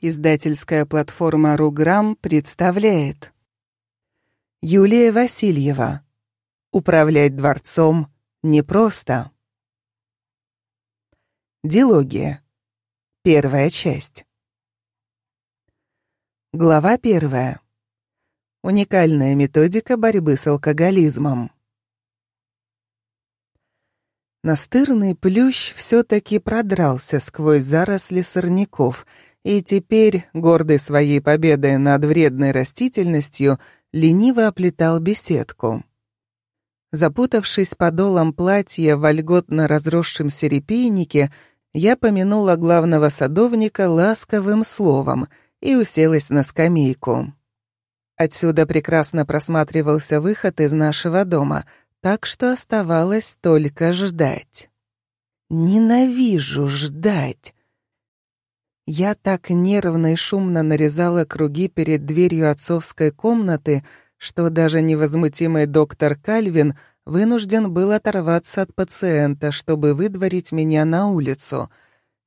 Издательская платформа «Руграм» представляет. Юлия Васильева. Управлять дворцом непросто. Дилогия. Первая часть. Глава первая. Уникальная методика борьбы с алкоголизмом. Настырный плющ все-таки продрался сквозь заросли сорняков — и теперь, гордый своей победой над вредной растительностью, лениво оплетал беседку. Запутавшись подолом платья в вольготно разросшемся репейнике, я помянула главного садовника ласковым словом и уселась на скамейку. Отсюда прекрасно просматривался выход из нашего дома, так что оставалось только ждать. Ненавижу ждать. Я так нервно и шумно нарезала круги перед дверью отцовской комнаты, что даже невозмутимый доктор Кальвин вынужден был оторваться от пациента, чтобы выдворить меня на улицу.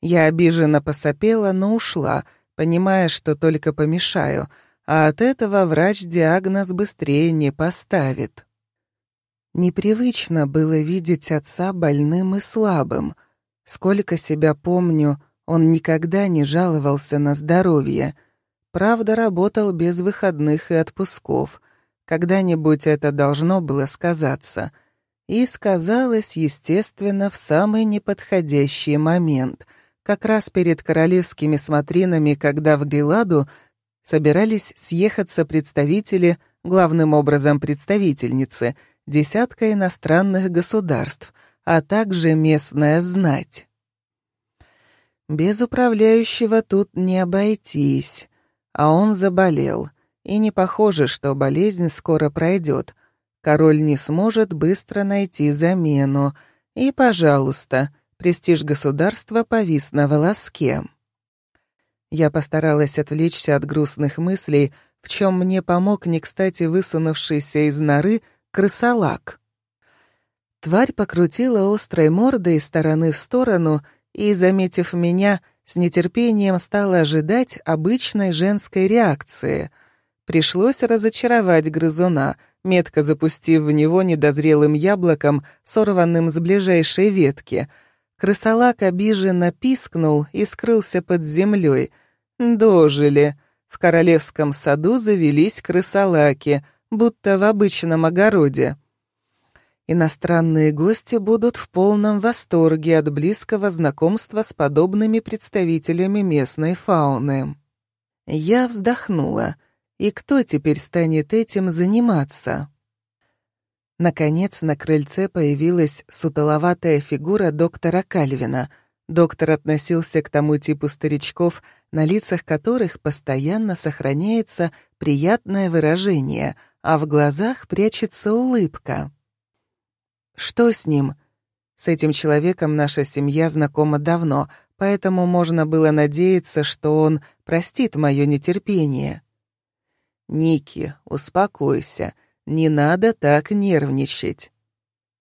Я обиженно посопела, но ушла, понимая, что только помешаю, а от этого врач диагноз быстрее не поставит. Непривычно было видеть отца больным и слабым. Сколько себя помню — он никогда не жаловался на здоровье. Правда, работал без выходных и отпусков. Когда-нибудь это должно было сказаться. И сказалось, естественно, в самый неподходящий момент, как раз перед королевскими смотринами, когда в Геладу собирались съехаться представители, главным образом представительницы, десятка иностранных государств, а также местная знать. Без управляющего тут не обойтись. А он заболел, и не похоже, что болезнь скоро пройдет. Король не сможет быстро найти замену. И, пожалуйста, престиж государства повис на волоске. Я постаралась отвлечься от грустных мыслей, в чем мне помог не кстати высунувшийся из норы крысолак. Тварь покрутила острой мордой из стороны в сторону и, заметив меня, с нетерпением стала ожидать обычной женской реакции. Пришлось разочаровать грызуна, метко запустив в него недозрелым яблоком, сорванным с ближайшей ветки. Крысолак обиженно пискнул и скрылся под землей. Дожили. В королевском саду завелись крысолаки, будто в обычном огороде. Иностранные гости будут в полном восторге от близкого знакомства с подобными представителями местной фауны. Я вздохнула. И кто теперь станет этим заниматься? Наконец на крыльце появилась сутуловатая фигура доктора Кальвина. Доктор относился к тому типу старичков, на лицах которых постоянно сохраняется приятное выражение, а в глазах прячется улыбка. Что с ним? С этим человеком наша семья знакома давно, поэтому можно было надеяться, что он простит мое нетерпение. «Ники, успокойся, не надо так нервничать».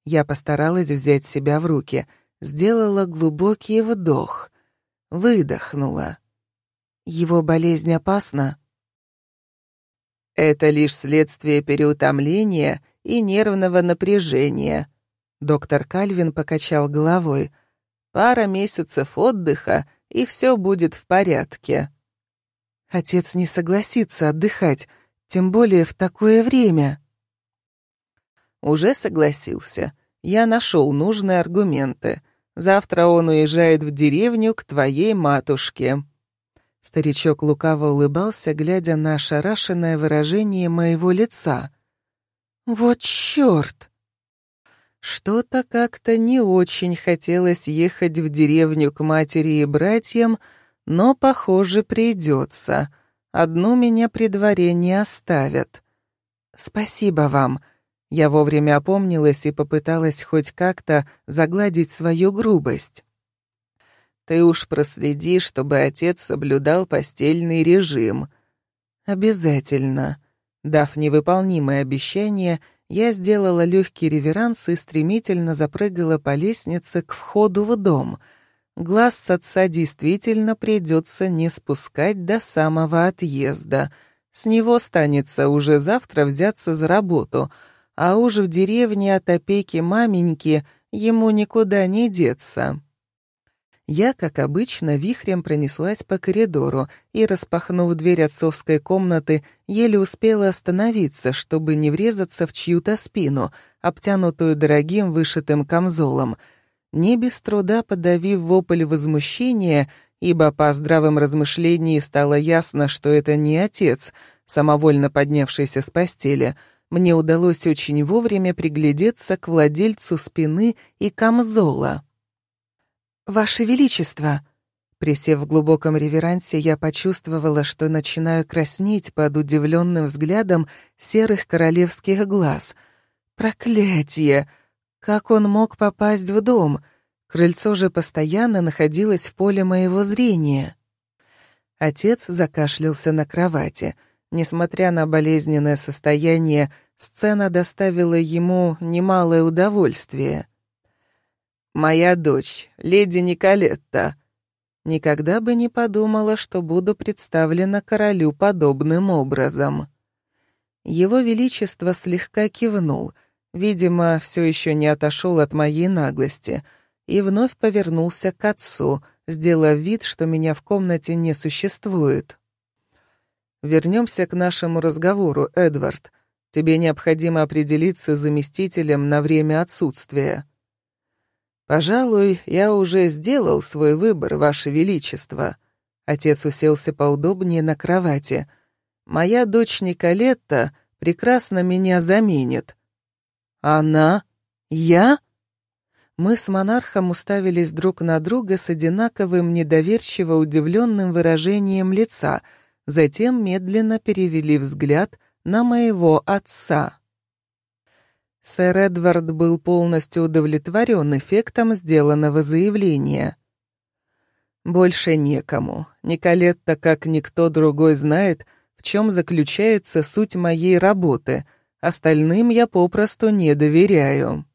Я постаралась взять себя в руки, сделала глубокий вдох, выдохнула. «Его болезнь опасна?» «Это лишь следствие переутомления и нервного напряжения», Доктор Кальвин покачал головой. «Пара месяцев отдыха, и все будет в порядке». Отец не согласится отдыхать, тем более в такое время. Уже согласился. Я нашел нужные аргументы. Завтра он уезжает в деревню к твоей матушке. Старичок лукаво улыбался, глядя на ошарашенное выражение моего лица. «Вот чёрт!» Что-то как-то не очень хотелось ехать в деревню к матери и братьям, но, похоже, придется. Одну меня при дворе не оставят. Спасибо вам. Я вовремя опомнилась и попыталась хоть как-то загладить свою грубость. Ты уж проследи, чтобы отец соблюдал постельный режим. Обязательно. Дав невыполнимое обещание, я сделала легкий реверанс и стремительно запрыгала по лестнице к входу в дом. глаз с отца действительно придется не спускать до самого отъезда. С него станется уже завтра взяться за работу, а уж в деревне от опеки маменьки ему никуда не деться. Я, как обычно, вихрем пронеслась по коридору и, распахнув дверь отцовской комнаты, еле успела остановиться, чтобы не врезаться в чью-то спину, обтянутую дорогим вышитым камзолом. Не без труда подавив вопль возмущения, ибо по здравым размышлениям стало ясно, что это не отец, самовольно поднявшийся с постели, мне удалось очень вовремя приглядеться к владельцу спины и камзола. «Ваше Величество!» Присев в глубоком реверансе, я почувствовала, что начинаю краснеть под удивленным взглядом серых королевских глаз. «Проклятие! Как он мог попасть в дом? Крыльцо же постоянно находилось в поле моего зрения». Отец закашлялся на кровати. Несмотря на болезненное состояние, сцена доставила ему немалое удовольствие. Моя дочь, леди Николетта. Никогда бы не подумала, что буду представлена королю подобным образом. Его Величество слегка кивнул, видимо, все еще не отошел от моей наглости, и вновь повернулся к отцу, сделав вид, что меня в комнате не существует. Вернемся к нашему разговору, Эдвард. Тебе необходимо определиться с заместителем на время отсутствия. «Пожалуй, я уже сделал свой выбор, Ваше Величество». Отец уселся поудобнее на кровати. «Моя дочь Николетта прекрасно меня заменит». «Она? Я?» Мы с монархом уставились друг на друга с одинаковым недоверчиво удивленным выражением лица, затем медленно перевели взгляд на моего отца. Сэр Эдвард был полностью удовлетворен эффектом сделанного заявления. «Больше некому. Николетта, как никто другой, знает, в чем заключается суть моей работы. Остальным я попросту не доверяю».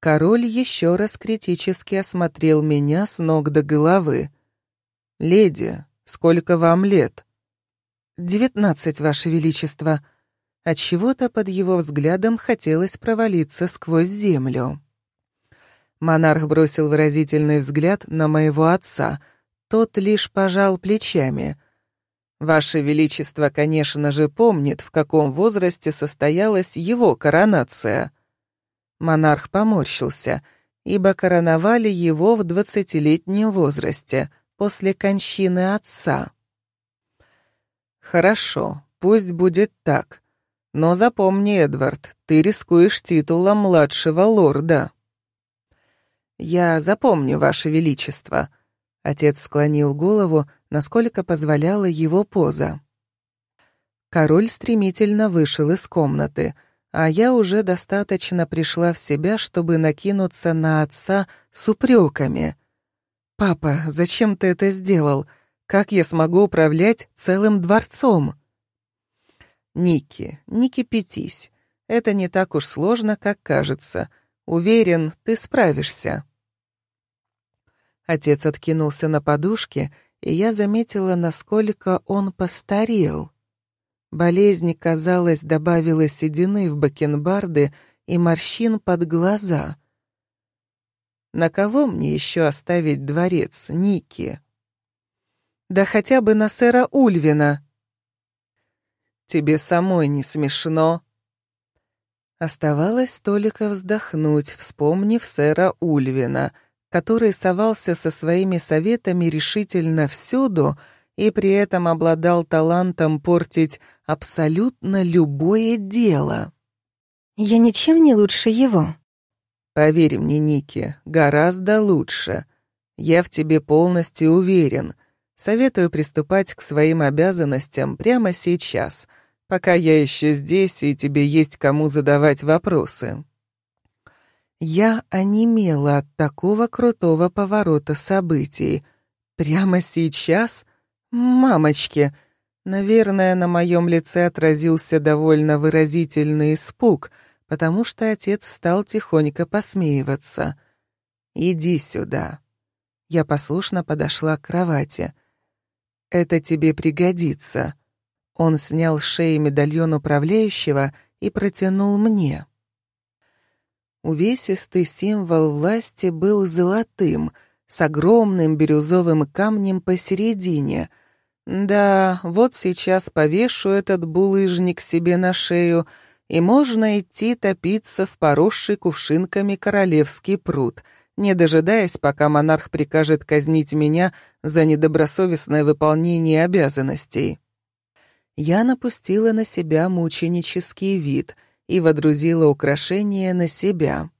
Король еще раз критически осмотрел меня с ног до головы. «Леди, сколько вам лет?» «Девятнадцать, Ваше Величество», от чего то под его взглядом хотелось провалиться сквозь землю. Монарх бросил выразительный взгляд на моего отца. Тот лишь пожал плечами. «Ваше Величество, конечно же, помнит, в каком возрасте состоялась его коронация». Монарх поморщился, ибо короновали его в двадцатилетнем возрасте, после кончины отца. «Хорошо, пусть будет так», но запомни, Эдвард, ты рискуешь титулом младшего лорда». «Я запомню, Ваше Величество», — отец склонил голову, насколько позволяла его поза. Король стремительно вышел из комнаты, а я уже достаточно пришла в себя, чтобы накинуться на отца с упреками. «Папа, зачем ты это сделал? Как я смогу управлять целым дворцом?» Ники, не кипятись. Это не так уж сложно, как кажется. Уверен, ты справишься. Отец откинулся на подушке, и я заметила, насколько он постарел. Болезнь, казалось, добавила седины в бакенбарды и морщин под глаза. На кого мне еще оставить дворец, Ники? Да хотя бы на сэра Ульвина, Тебе самой не смешно?» Оставалось только вздохнуть, вспомнив сэра Ульвина, который совался со своими советами решительно всюду и при этом обладал талантом портить абсолютно любое дело. «Я ничем не лучше его». «Поверь мне, Ники, гораздо лучше. Я в тебе полностью уверен. Советую приступать к своим обязанностям прямо сейчас, пока я еще здесь и тебе есть кому задавать вопросы». Я онемела от такого крутого поворота событий. Прямо сейчас? Мамочки! Наверное, на моем лице отразился довольно выразительный испуг, потому что отец стал тихонько посмеиваться. «Иди сюда». Я послушно подошла к кровати. «Это тебе пригодится». Он снял с шеи медальон управляющего и протянул мне. Увесистый символ власти был золотым, с огромным бирюзовым камнем посередине. Да, вот сейчас повешу этот булыжник себе на шею, и можно идти топиться в поросший кувшинками королевский пруд — не дожидаясь, пока монарх прикажет казнить меня за недобросовестное выполнение обязанностей. Я напустила на себя мученический вид и водрузила украшение на себя.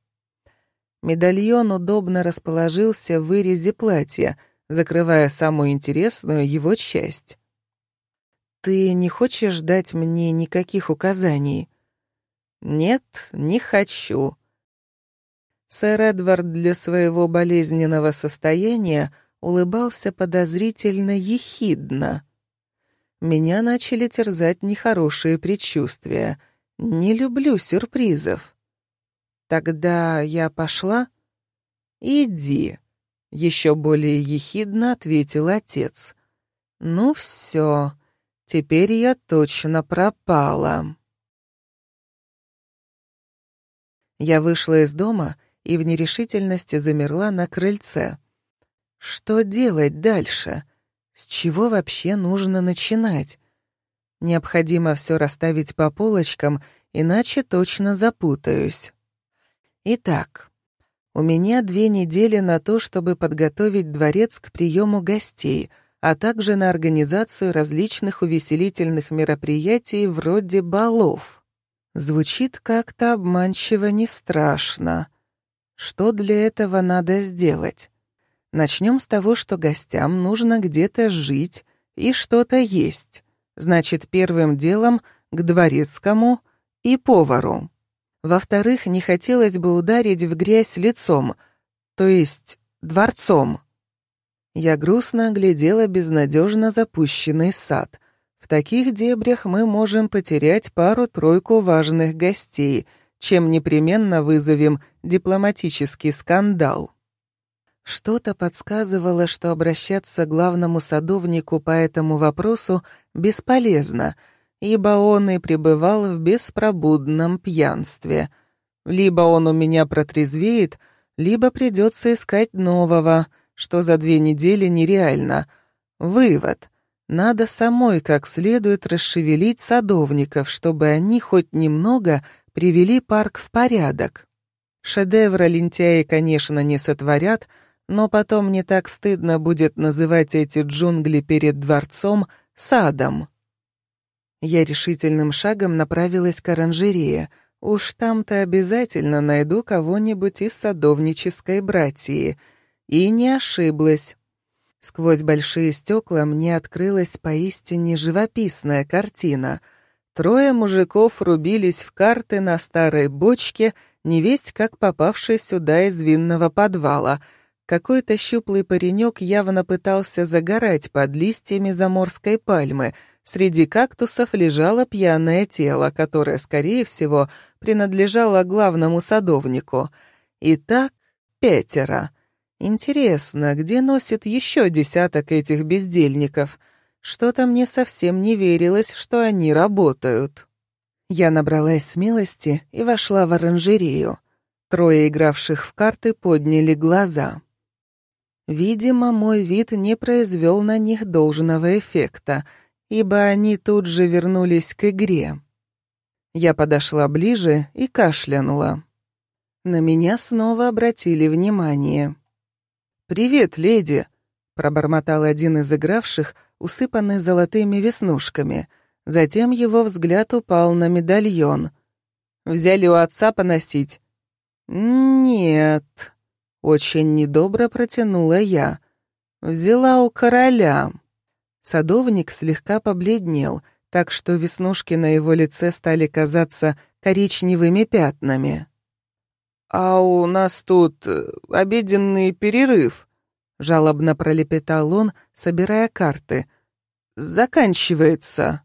Медальон удобно расположился в вырезе платья, закрывая самую интересную его часть. «Ты не хочешь дать мне никаких указаний?» «Нет, не хочу», Сэр Эдвард для своего болезненного состояния улыбался подозрительно ехидно. Меня начали терзать нехорошие предчувствия. Не люблю сюрпризов. Тогда я пошла? Иди, еще более ехидно ответил отец. Ну все, теперь я точно пропала. Я вышла из дома и в нерешительности замерла на крыльце. Что делать дальше? С чего вообще нужно начинать? Необходимо все расставить по полочкам, иначе точно запутаюсь. Итак, у меня две недели на то, чтобы подготовить дворец к приему гостей, а также на организацию различных увеселительных мероприятий вроде балов. Звучит как-то обманчиво не страшно. Что для этого надо сделать? Начнем с того, что гостям нужно где-то жить и что-то есть. Значит, первым делом к дворецкому и повару. Во-вторых, не хотелось бы ударить в грязь лицом, то есть дворцом. Я грустно оглядела безнадежно запущенный сад. В таких дебрях мы можем потерять пару-тройку важных гостей — чем непременно вызовем дипломатический скандал. Что-то подсказывало, что обращаться к главному садовнику по этому вопросу бесполезно, ибо он и пребывал в беспробудном пьянстве. Либо он у меня протрезвеет, либо придется искать нового, что за две недели нереально. Вывод. Надо самой как следует расшевелить садовников, чтобы они хоть немного привели парк в порядок. Шедевра лентяи, конечно, не сотворят, но потом не так стыдно будет называть эти джунгли перед дворцом садом. Я решительным шагом направилась к оранжерее. Уж там-то обязательно найду кого-нибудь из садовнической братьи. И не ошиблась. Сквозь большие стекла мне открылась поистине живописная картина — Трое мужиков рубились в карты на старой бочке, невесть как попавшей сюда из винного подвала. Какой-то щуплый паренек явно пытался загорать под листьями заморской пальмы. Среди кактусов лежало пьяное тело, которое, скорее всего, принадлежало главному садовнику. Итак, пятеро. Интересно, где носит еще десяток этих бездельников — что-то мне совсем не верилось, что они работают. Я набралась смелости и вошла в оранжерею. Трое игравших в карты подняли глаза. Видимо, мой вид не произвел на них должного эффекта, ибо они тут же вернулись к игре. Я подошла ближе и кашлянула. На меня снова обратили внимание. «Привет, леди!» — пробормотал один из игравших, усыпанный золотыми веснушками. Затем его взгляд упал на медальон. «Взяли у отца поносить?» «Нет», — очень недобро протянула я. «Взяла у короля». Садовник слегка побледнел, так что веснушки на его лице стали казаться коричневыми пятнами. «А у нас тут э, обеденный перерыв», — жалобно пролепетал он, собирая карты. «Заканчивается».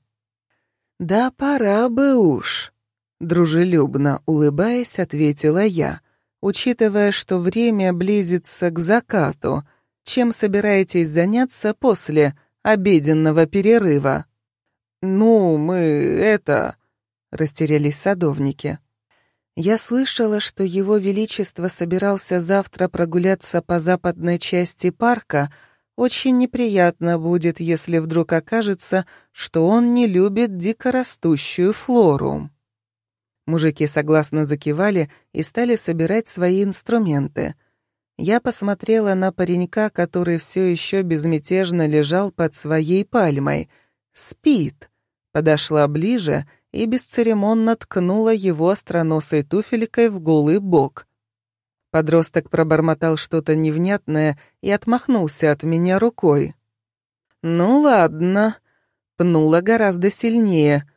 «Да пора бы уж», — дружелюбно улыбаясь, ответила я, учитывая, что время близится к закату. чем собираетесь заняться после обеденного перерыва?» «Ну, мы это...» — растерялись садовники. Я слышала, что его величество собирался завтра прогуляться по западной части парка. Очень неприятно будет, если вдруг окажется, что он не любит дикорастущую флору. Мужики согласно закивали и стали собирать свои инструменты. Я посмотрела на паренька, который все еще безмятежно лежал под своей пальмой. Спит. Подошла ближе — и бесцеремонно ткнула его остроносой туфелькой в голый бок. Подросток пробормотал что-то невнятное и отмахнулся от меня рукой. «Ну ладно», — пнула гораздо сильнее.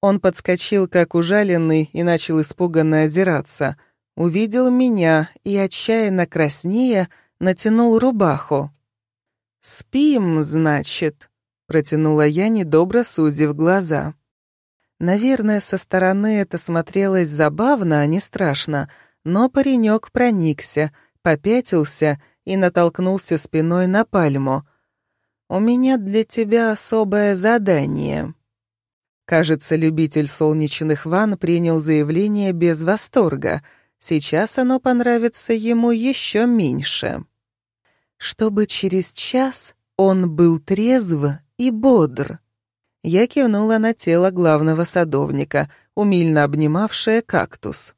Он подскочил, как ужаленный, и начал испуганно озираться. Увидел меня и, отчаянно краснея, натянул рубаху. «Спим, значит», — протянула я, недобро сузив глаза. Наверное, со стороны это смотрелось забавно, а не страшно, но паренек проникся, попятился и натолкнулся спиной на пальму. «У меня для тебя особое задание». Кажется, любитель солнечных ванн принял заявление без восторга. Сейчас оно понравится ему еще меньше. Чтобы через час он был трезв и бодр. Я кивнула на тело главного садовника, умильно обнимавшее кактус.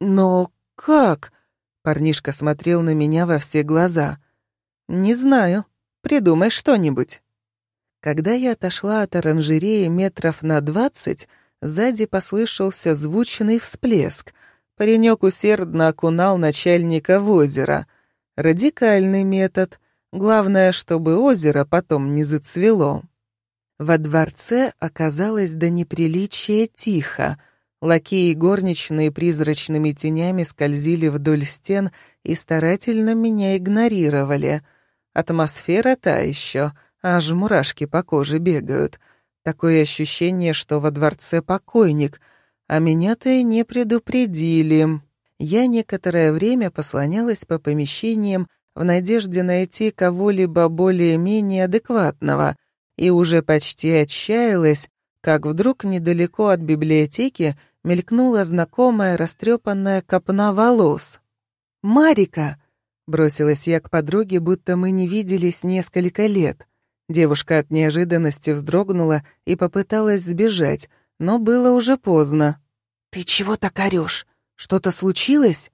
«Но как?» — парнишка смотрел на меня во все глаза. «Не знаю. Придумай что-нибудь». Когда я отошла от оранжереи метров на двадцать, сзади послышался звучный всплеск. Паренек усердно окунал начальника в озеро. Радикальный метод. Главное, чтобы озеро потом не зацвело. Во дворце оказалось до неприличия тихо. Лакеи и горничные призрачными тенями скользили вдоль стен и старательно меня игнорировали. Атмосфера та еще, аж мурашки по коже бегают. Такое ощущение, что во дворце покойник, а меня-то и не предупредили. Я некоторое время послонялась по помещениям в надежде найти кого-либо более-менее адекватного — и уже почти отчаялась, как вдруг недалеко от библиотеки мелькнула знакомая растрепанная копна волос. «Марика!» — бросилась я к подруге, будто мы не виделись несколько лет. Девушка от неожиданности вздрогнула и попыталась сбежать, но было уже поздно. «Ты чего так орёшь? Что-то случилось?»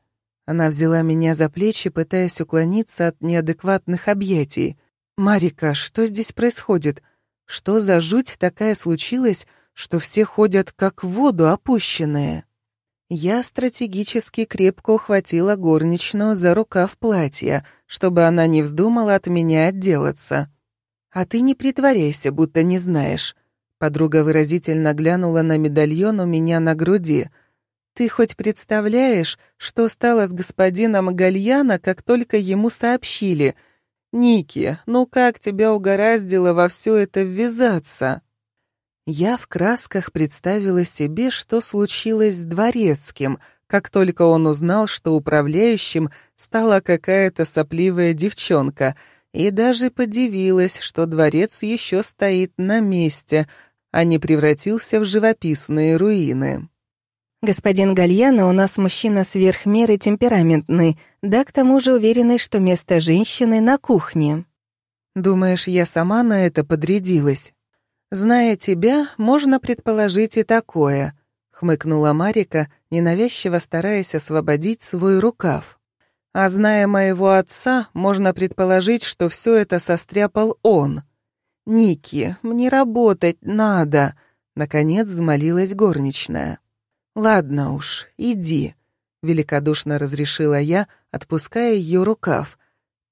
Она взяла меня за плечи, пытаясь уклониться от неадекватных объятий. «Марика, что здесь происходит? Что за жуть такая случилась, что все ходят как в воду опущенные? Я стратегически крепко ухватила горничную за рукав платья, чтобы она не вздумала от меня отделаться. «А ты не притворяйся, будто не знаешь». Подруга выразительно глянула на медальон у меня на груди. «Ты хоть представляешь, что стало с господином Гальяна, как только ему сообщили — «Ники, ну как тебя угораздило во все это ввязаться?» Я в красках представила себе, что случилось с Дворецким, как только он узнал, что управляющим стала какая-то сопливая девчонка, и даже подивилась, что дворец еще стоит на месте, а не превратился в живописные руины. Господин Гальяно у нас мужчина сверх меры темпераментный, да к тому же уверенный, что место женщины на кухне. Думаешь, я сама на это подрядилась? Зная тебя, можно предположить и такое, хмыкнула Марика, ненавязчиво стараясь освободить свой рукав. А зная моего отца, можно предположить, что все это состряпал он. Ники, мне работать надо, наконец взмолилась горничная. «Ладно уж, иди», — великодушно разрешила я, отпуская ее рукав.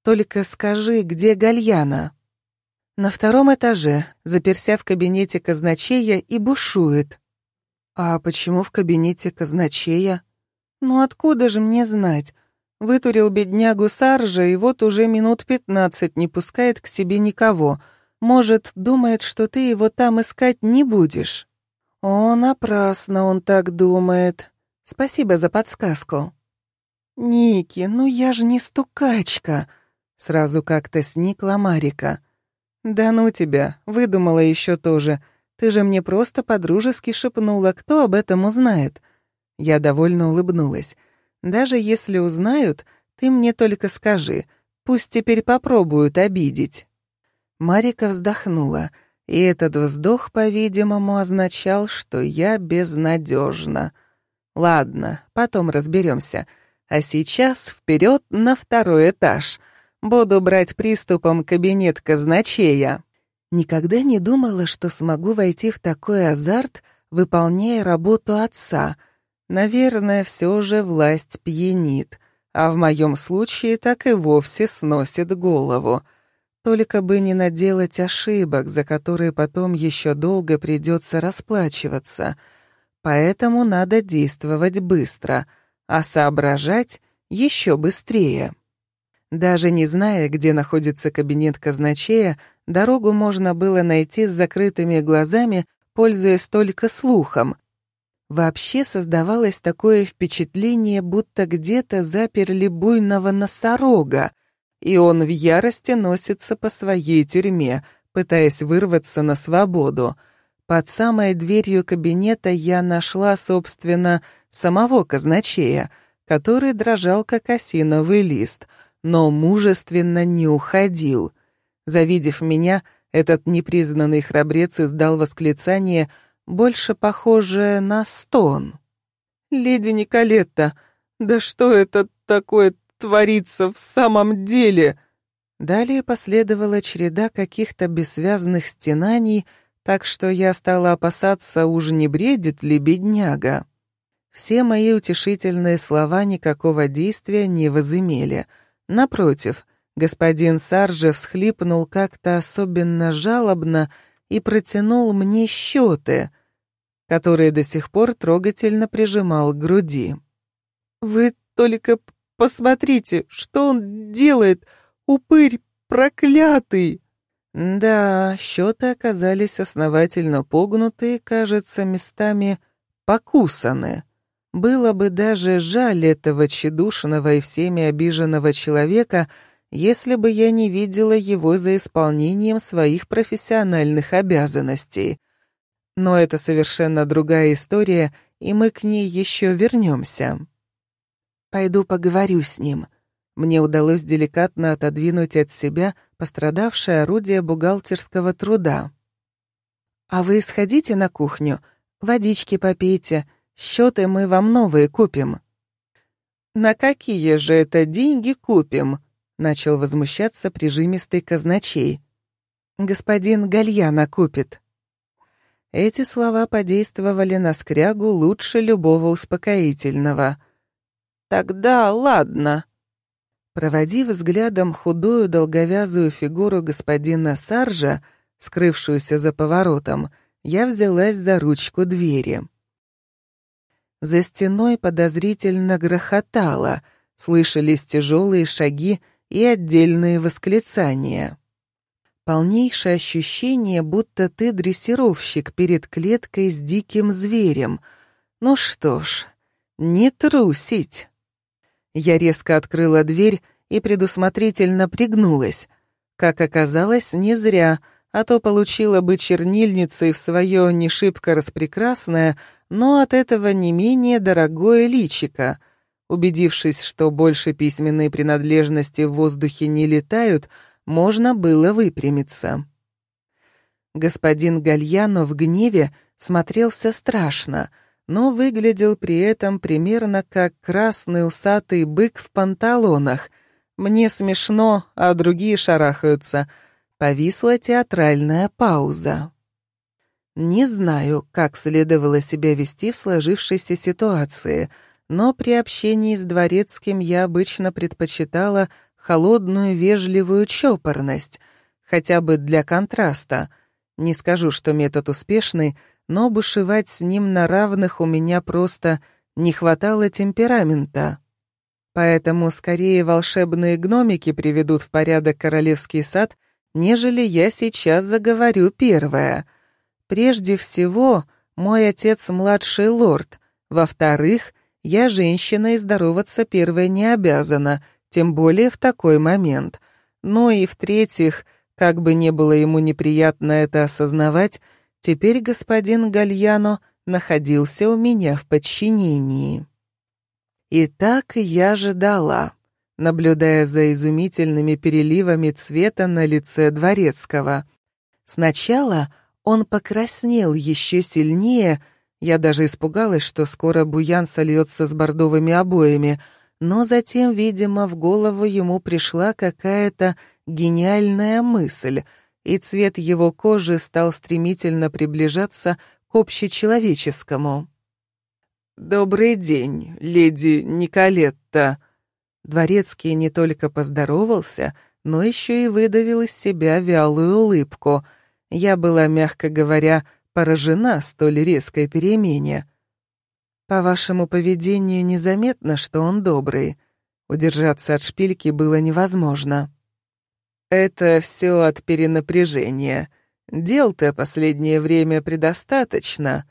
«Только скажи, где Гальяна?» «На втором этаже, заперся в кабинете казначея и бушует». «А почему в кабинете казначея?» «Ну откуда же мне знать?» Вытурил беднягу Саржа, и вот уже минут пятнадцать не пускает к себе никого. Может, думает, что ты его там искать не будешь. О, напрасно он так думает. Спасибо за подсказку. Ники, ну я же не стукачка. Сразу как-то сникла Марика. «Да ну тебя, выдумала еще тоже. Ты же мне просто подружески шепнула, кто об этом узнает». Я довольно улыбнулась. «Даже если узнают, ты мне только скажи. Пусть теперь попробуют обидеть». Марика вздохнула, и этот вздох, по-видимому, означал, что я безнадежна. «Ладно, потом разберемся. А сейчас вперед на второй этаж. Буду брать приступом кабинет казначея». Никогда не думала, что смогу войти в такой азарт, выполняя работу отца. Наверное, все же власть пьянит, а в моем случае так и вовсе сносит голову. Только бы не наделать ошибок, за которые потом еще долго придется расплачиваться. Поэтому надо действовать быстро, а соображать еще быстрее. Даже не зная, где находится кабинет казначея, дорогу можно было найти с закрытыми глазами, пользуясь только слухом. Вообще создавалось такое впечатление, будто где-то заперли буйного носорога, и он в ярости носится по своей тюрьме, пытаясь вырваться на свободу. Под самой дверью кабинета я нашла, собственно, самого казначея, который дрожал, как осиновый лист — но мужественно не уходил. Завидев меня, этот непризнанный храбрец издал восклицание, больше похожее на стон. «Леди Николетта, да что это такое творится в самом деле?» Далее последовала череда каких-то бессвязных стенаний, так что я стала опасаться, уж не бредит ли бедняга. Все мои утешительные слова никакого действия не возымели — Напротив, господин Сарже всхлипнул как-то особенно жалобно и протянул мне счеты, которые до сих пор трогательно прижимал к груди. «Вы только посмотрите, что он делает, упырь проклятый!» Да, счеты оказались основательно погнуты, кажется, местами покусаны. Было бы даже жаль этого тщедушного и всеми обиженного человека, если бы я не видела его за исполнением своих профессиональных обязанностей. Но это совершенно другая история, и мы к ней еще вернемся. Пойду поговорю с ним. Мне удалось деликатно отодвинуть от себя пострадавшее орудие бухгалтерского труда. «А вы сходите на кухню, водички попейте», Счеты мы вам новые купим». «На какие же это деньги купим?» — начал возмущаться прижимистый казначей. «Господин Гальяна купит». Эти слова подействовали на скрягу лучше любого успокоительного. «Тогда ладно». Проводив взглядом худую долговязую фигуру господина Саржа, скрывшуюся за поворотом, я взялась за ручку двери. За стеной подозрительно грохотало, слышались тяжелые шаги и отдельные восклицания. Полнейшее ощущение, будто ты дрессировщик перед клеткой с диким зверем. Ну что ж, не трусить. Я резко открыла дверь и предусмотрительно пригнулась. Как оказалось, не зря, а то получила бы чернильницей в свое не шибко распрекрасное, но от этого не менее дорогое личико. Убедившись, что больше письменные принадлежности в воздухе не летают, можно было выпрямиться. Господин Гальяно в гневе смотрелся страшно, но выглядел при этом примерно как красный усатый бык в панталонах. Мне смешно, а другие шарахаются. Повисла театральная пауза. Не знаю, как следовало себя вести в сложившейся ситуации, но при общении с дворецким я обычно предпочитала холодную вежливую чопорность, хотя бы для контраста. Не скажу, что метод успешный, но бушевать с ним на равных у меня просто не хватало темперамента. Поэтому скорее волшебные гномики приведут в порядок королевский сад, нежели я сейчас заговорю первая — Прежде всего, мой отец младший лорд. Во-вторых, я женщина и здороваться первой не обязана, тем более в такой момент. Ну и в-третьих, как бы не было ему неприятно это осознавать, теперь господин Гальяно находился у меня в подчинении. И так я ждала, наблюдая за изумительными переливами цвета на лице Дворецкого. Сначала он покраснел еще сильнее, я даже испугалась, что скоро буян сольется с бордовыми обоями, но затем, видимо, в голову ему пришла какая-то гениальная мысль, и цвет его кожи стал стремительно приближаться к общечеловеческому. «Добрый день, леди Николетта!» Дворецкий не только поздоровался, но еще и выдавил из себя вялую улыбку. Я была, мягко говоря, поражена столь резкой перемене. По вашему поведению незаметно, что он добрый. Удержаться от шпильки было невозможно. Это все от перенапряжения. Дел-то последнее время предостаточно.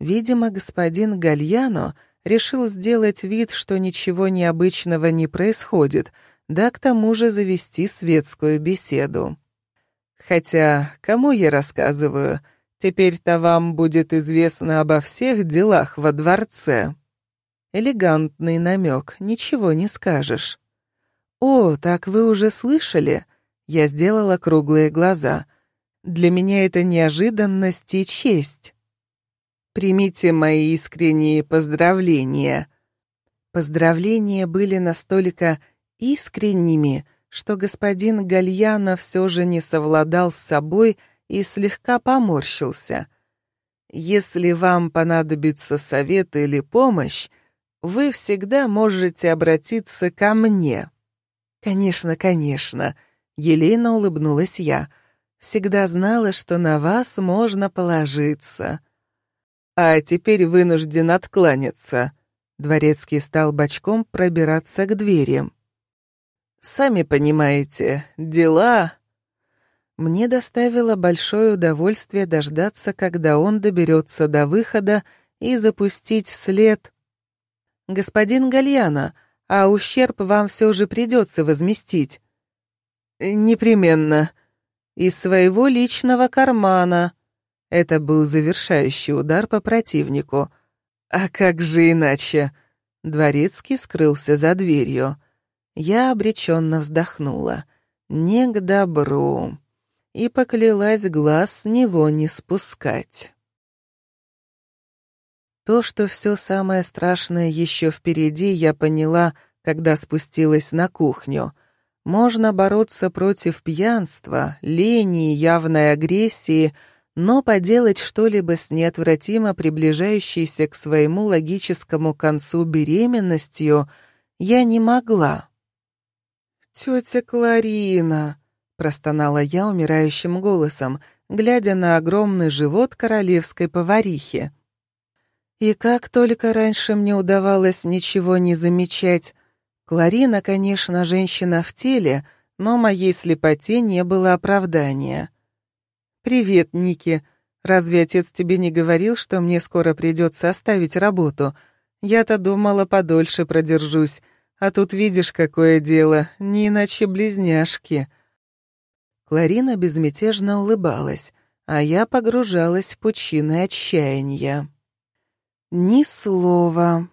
Видимо, господин Гальяно решил сделать вид, что ничего необычного не происходит, да к тому же завести светскую беседу. Хотя, кому я рассказываю, теперь-то вам будет известно обо всех делах во дворце. Элегантный намек, ничего не скажешь. «О, так вы уже слышали?» Я сделала круглые глаза. «Для меня это неожиданность и честь». Примите мои искренние поздравления». Поздравления были настолько искренними, что господин Гальяно все же не совладал с собой и слегка поморщился. «Если вам понадобится совет или помощь, вы всегда можете обратиться ко мне». «Конечно, конечно», — Елена улыбнулась я. «Всегда знала, что на вас можно положиться» а теперь вынужден откланяться». Дворецкий стал бочком пробираться к двери. «Сами понимаете, дела...» Мне доставило большое удовольствие дождаться, когда он доберется до выхода и запустить вслед. «Господин Гальяно, а ущерб вам все же придется возместить». «Непременно. Из своего личного кармана», это был завершающий удар по противнику. А как же иначе? Дворецкий скрылся за дверью. Я обреченно вздохнула. Не к добру. И поклялась глаз с него не спускать. То, что все самое страшное еще впереди, я поняла, когда спустилась на кухню. Можно бороться против пьянства, лени и явной агрессии — но поделать что-либо с неотвратимо приближающейся к своему логическому концу беременностью я не могла. «Тетя Кларина!» — простонала я умирающим голосом, глядя на огромный живот королевской поварихи. И как только раньше мне удавалось ничего не замечать, Кларина, конечно, женщина в теле, но моей слепоте не было оправдания. «Привет, Ники. Разве отец тебе не говорил, что мне скоро придется оставить работу? Я-то думала, подольше продержусь. А тут видишь, какое дело, не иначе близняшки». Кларина безмятежно улыбалась, а я погружалась в пучины отчаяния. «Ни слова»,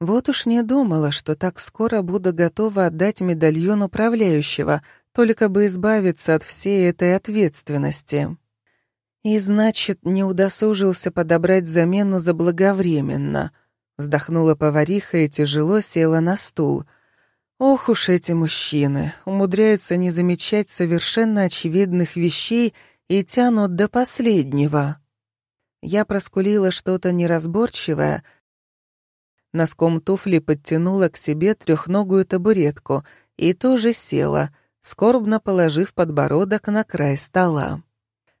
вот уж не думала, что так скоро буду готова отдать медальон управляющего, только бы избавиться от всей этой ответственности. И значит, не удосужился подобрать замену заблаговременно. Вздохнула повариха и тяжело села на стул. Ох уж эти мужчины, умудряются не замечать совершенно очевидных вещей и тянут до последнего. Я проскулила что-то неразборчивое, носком туфли подтянула к себе трехногую табуретку и тоже села — скорбно положив подбородок на край стола.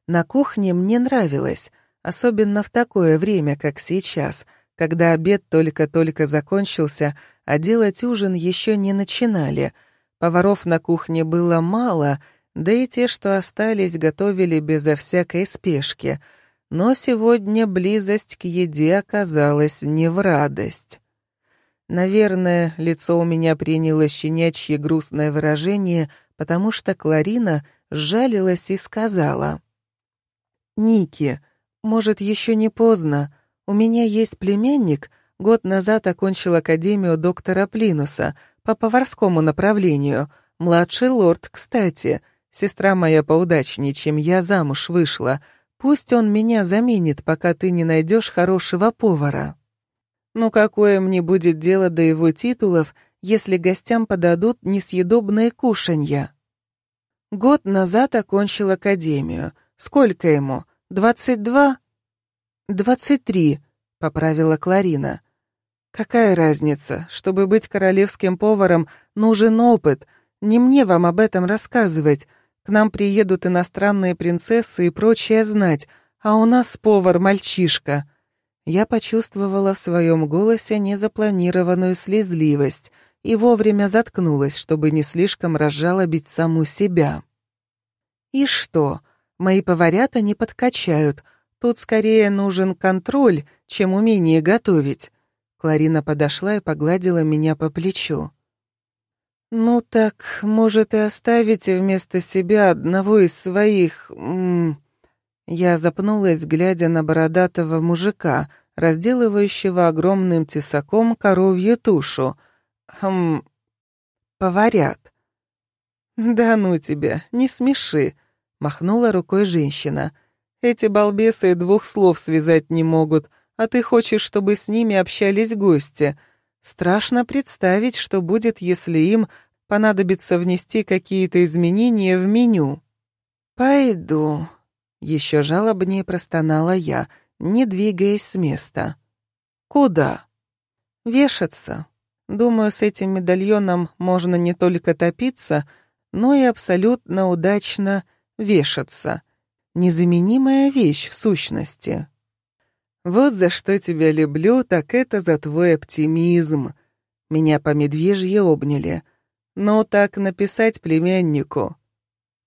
На кухне мне нравилось, особенно в такое время, как сейчас, когда обед только-только закончился, а делать ужин еще не начинали. Поваров на кухне было мало, да и те, что остались, готовили безо всякой спешки. Но сегодня близость к еде оказалась не в радость. Наверное, лицо у меня приняло щенячье грустное выражение, потому что Кларина сжалилась и сказала. «Ники, может, еще не поздно. У меня есть племянник, год назад окончил академию доктора Плинуса по поварскому направлению. Младший лорд, кстати. Сестра моя поудачнее, чем я замуж вышла. Пусть он меня заменит, пока ты не найдешь хорошего повара». Ну какое мне будет дело до его титулов, если гостям подадут несъедобные кушанья? Год назад окончил академию. Сколько ему? Двадцать два? Двадцать три, поправила Кларина. Какая разница? Чтобы быть королевским поваром, нужен опыт. Не мне вам об этом рассказывать. К нам приедут иностранные принцессы и прочее знать, а у нас повар-мальчишка. Я почувствовала в своем голосе незапланированную слезливость и вовремя заткнулась, чтобы не слишком разжалобить саму себя. «И что? Мои поварята не подкачают. Тут скорее нужен контроль, чем умение готовить». Кларина подошла и погладила меня по плечу. «Ну так, может, и оставите вместо себя одного из своих... М -м, я запнулась, глядя на бородатого мужика, разделывающего огромным тесаком коровью тушу. Хм... Поварят. «Да ну тебя, не смеши», — махнула рукой женщина. «Эти балбесы двух слов связать не могут, а ты хочешь, чтобы с ними общались гости. Страшно представить, что будет, если им понадобится внести какие-то изменения в меню». «Пойду», еще жалобнее простонала я, не двигаясь с места. «Куда?» «Вешаться. Думаю, с этим медальоном можно не только топиться, но и абсолютно удачно вешаться. Незаменимая вещь в сущности». «Вот за что тебя люблю, так это за твой оптимизм». Меня по медвежье обняли. «Ну так написать племяннику».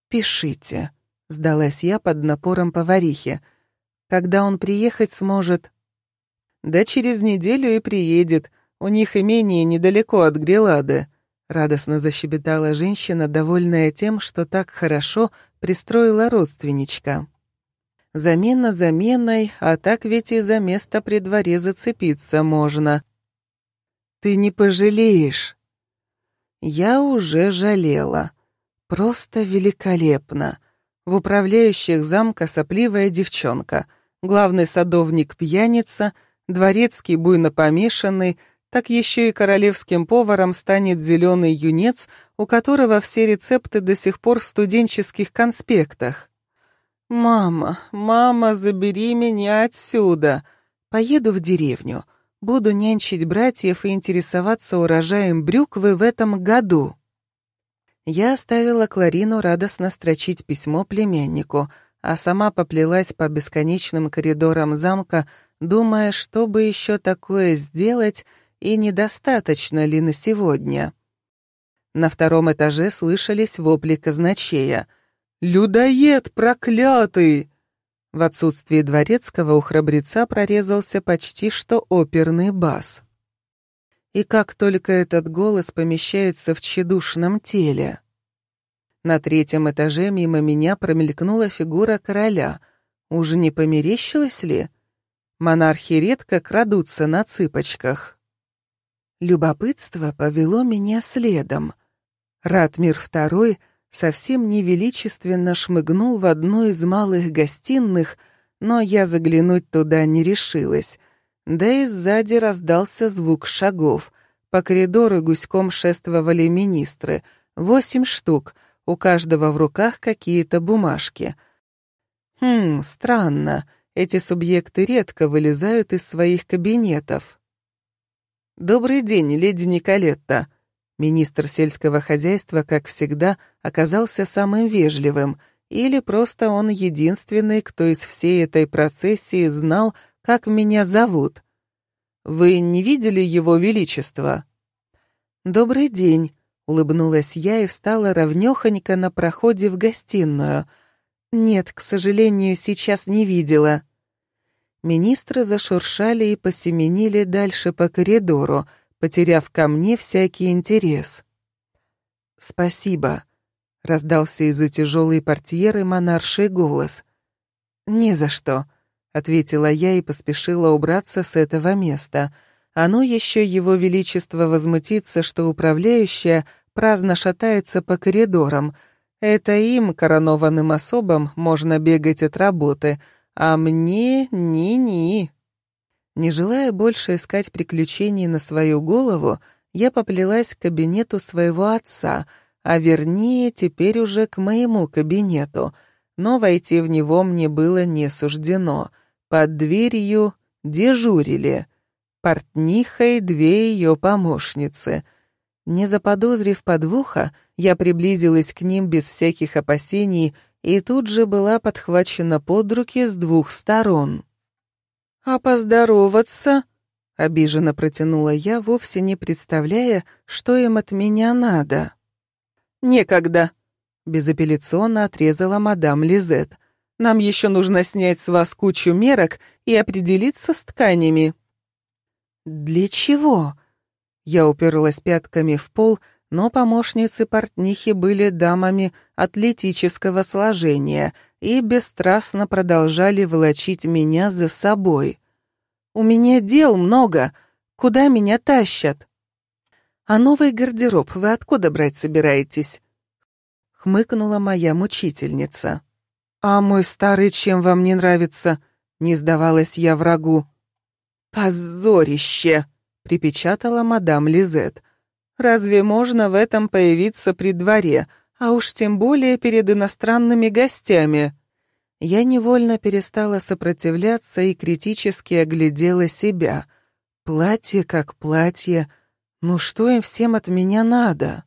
«Пишите», Сдалась я под напором поварихи. Когда он приехать сможет? Да через неделю и приедет. У них имение недалеко от Грелады. Радостно защебетала женщина, довольная тем, что так хорошо пристроила родственничка. Замена заменой, а так ведь и за место при дворе зацепиться можно. Ты не пожалеешь. Я уже жалела. Просто великолепно. В управляющих замка сопливая девчонка, главный садовник пьяница, дворецкий буйно помешанный, так еще и королевским поваром станет зеленый юнец, у которого все рецепты до сих пор в студенческих конспектах. «Мама, мама, забери меня отсюда! Поеду в деревню, буду нянчить братьев и интересоваться урожаем брюквы в этом году». Я оставила Кларину радостно строчить письмо племяннику, а сама поплелась по бесконечным коридорам замка, думая, что бы еще такое сделать и недостаточно ли на сегодня. На втором этаже слышались вопли казначея. «Людоед проклятый!» В отсутствие дворецкого у храбреца прорезался почти что оперный бас и как только этот голос помещается в тщедушном теле. На третьем этаже мимо меня промелькнула фигура короля. Уже не померещилось ли? Монархи редко крадутся на цыпочках. Любопытство повело меня следом. Ратмир II совсем невеличественно шмыгнул в одну из малых гостиных, но я заглянуть туда не решилась — да и сзади раздался звук шагов. По коридору гуськом шествовали министры. Восемь штук, у каждого в руках какие-то бумажки. Хм, странно. Эти субъекты редко вылезают из своих кабинетов. «Добрый день, леди Николетта». Министр сельского хозяйства, как всегда, оказался самым вежливым, или просто он единственный, кто из всей этой процессии знал, как меня зовут. Вы не видели его величество?» «Добрый день», — улыбнулась я и встала ровнёхонько на проходе в гостиную. «Нет, к сожалению, сейчас не видела». Министры зашуршали и посеменили дальше по коридору, потеряв ко мне всякий интерес. «Спасибо», — раздался из-за тяжелой портьеры монарший голос. «Не за что», — ответила я и поспешила убраться с этого места. Оно еще его величество возмутится, что управляющая праздно шатается по коридорам. Это им, коронованным особам, можно бегать от работы, а мне ни-ни. Не желая больше искать приключений на свою голову, я поплелась к кабинету своего отца, а вернее, теперь уже к моему кабинету, но войти в него мне было не суждено. Под дверью дежурили. Портнихой две ее помощницы. Не заподозрив подвоха, я приблизилась к ним без всяких опасений и тут же была подхвачена под руки с двух сторон. «А поздороваться?» — обиженно протянула я, вовсе не представляя, что им от меня надо. «Некогда», — безапелляционно отрезала мадам Лизет. «Нам еще нужно снять с вас кучу мерок и определиться с тканями». «Для чего?» Я уперлась пятками в пол, но помощницы портнихи были дамами атлетического сложения и бесстрастно продолжали волочить меня за собой. «У меня дел много. Куда меня тащат?» «А новый гардероб вы откуда брать собираетесь?» Хмыкнула моя мучительница. «А мой старый чем вам не нравится?» Не сдавалась я врагу. «Позорище!» — припечатала мадам Лизет. Разве можно в этом появиться при дворе, а уж тем более перед иностранными гостями? Я невольно перестала сопротивляться и критически оглядела себя. Платье как платье. Ну что им всем от меня надо?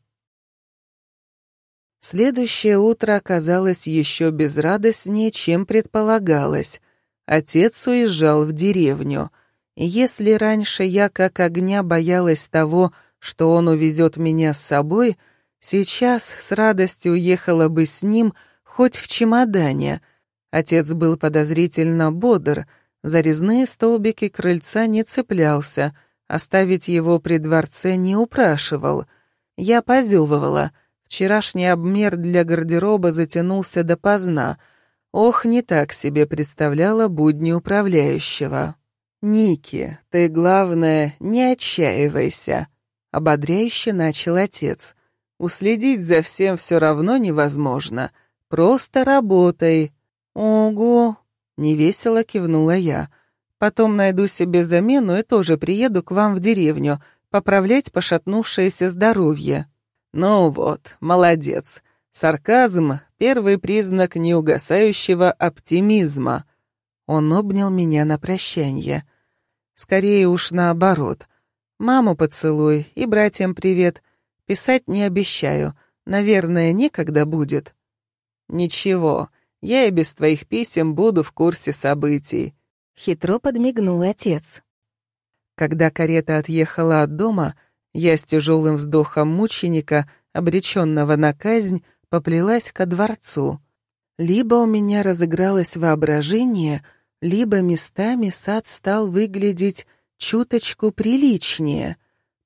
Следующее утро оказалось еще безрадостнее, чем предполагалось. Отец уезжал в деревню. Если раньше я как огня боялась того, что он увезет меня с собой, сейчас с радостью уехала бы с ним хоть в чемодане. Отец был подозрительно бодр, за резные столбики крыльца не цеплялся, оставить его при дворце не упрашивал. Я позевывала. Вчерашний обмер для гардероба затянулся допоздна. Ох, не так себе представляла будни управляющего. «Ники, ты, главное, не отчаивайся», Ободряюще начал отец. Уследить за всем все равно невозможно. Просто работай. Ого! Невесело кивнула я. Потом найду себе замену и тоже приеду к вам в деревню, поправлять пошатнувшееся здоровье. Ну вот, молодец. Сарказм — первый признак неугасающего оптимизма. Он обнял меня на прощанье. Скорее уж наоборот. Маму поцелуй и братьям привет. Писать не обещаю. Наверное, некогда будет. Ничего, я и без твоих писем буду в курсе событий. Хитро подмигнул отец. Когда карета отъехала от дома, я с тяжелым вздохом мученика, обреченного на казнь, поплелась ко дворцу. Либо у меня разыгралось воображение, либо местами сад стал выглядеть чуточку приличнее.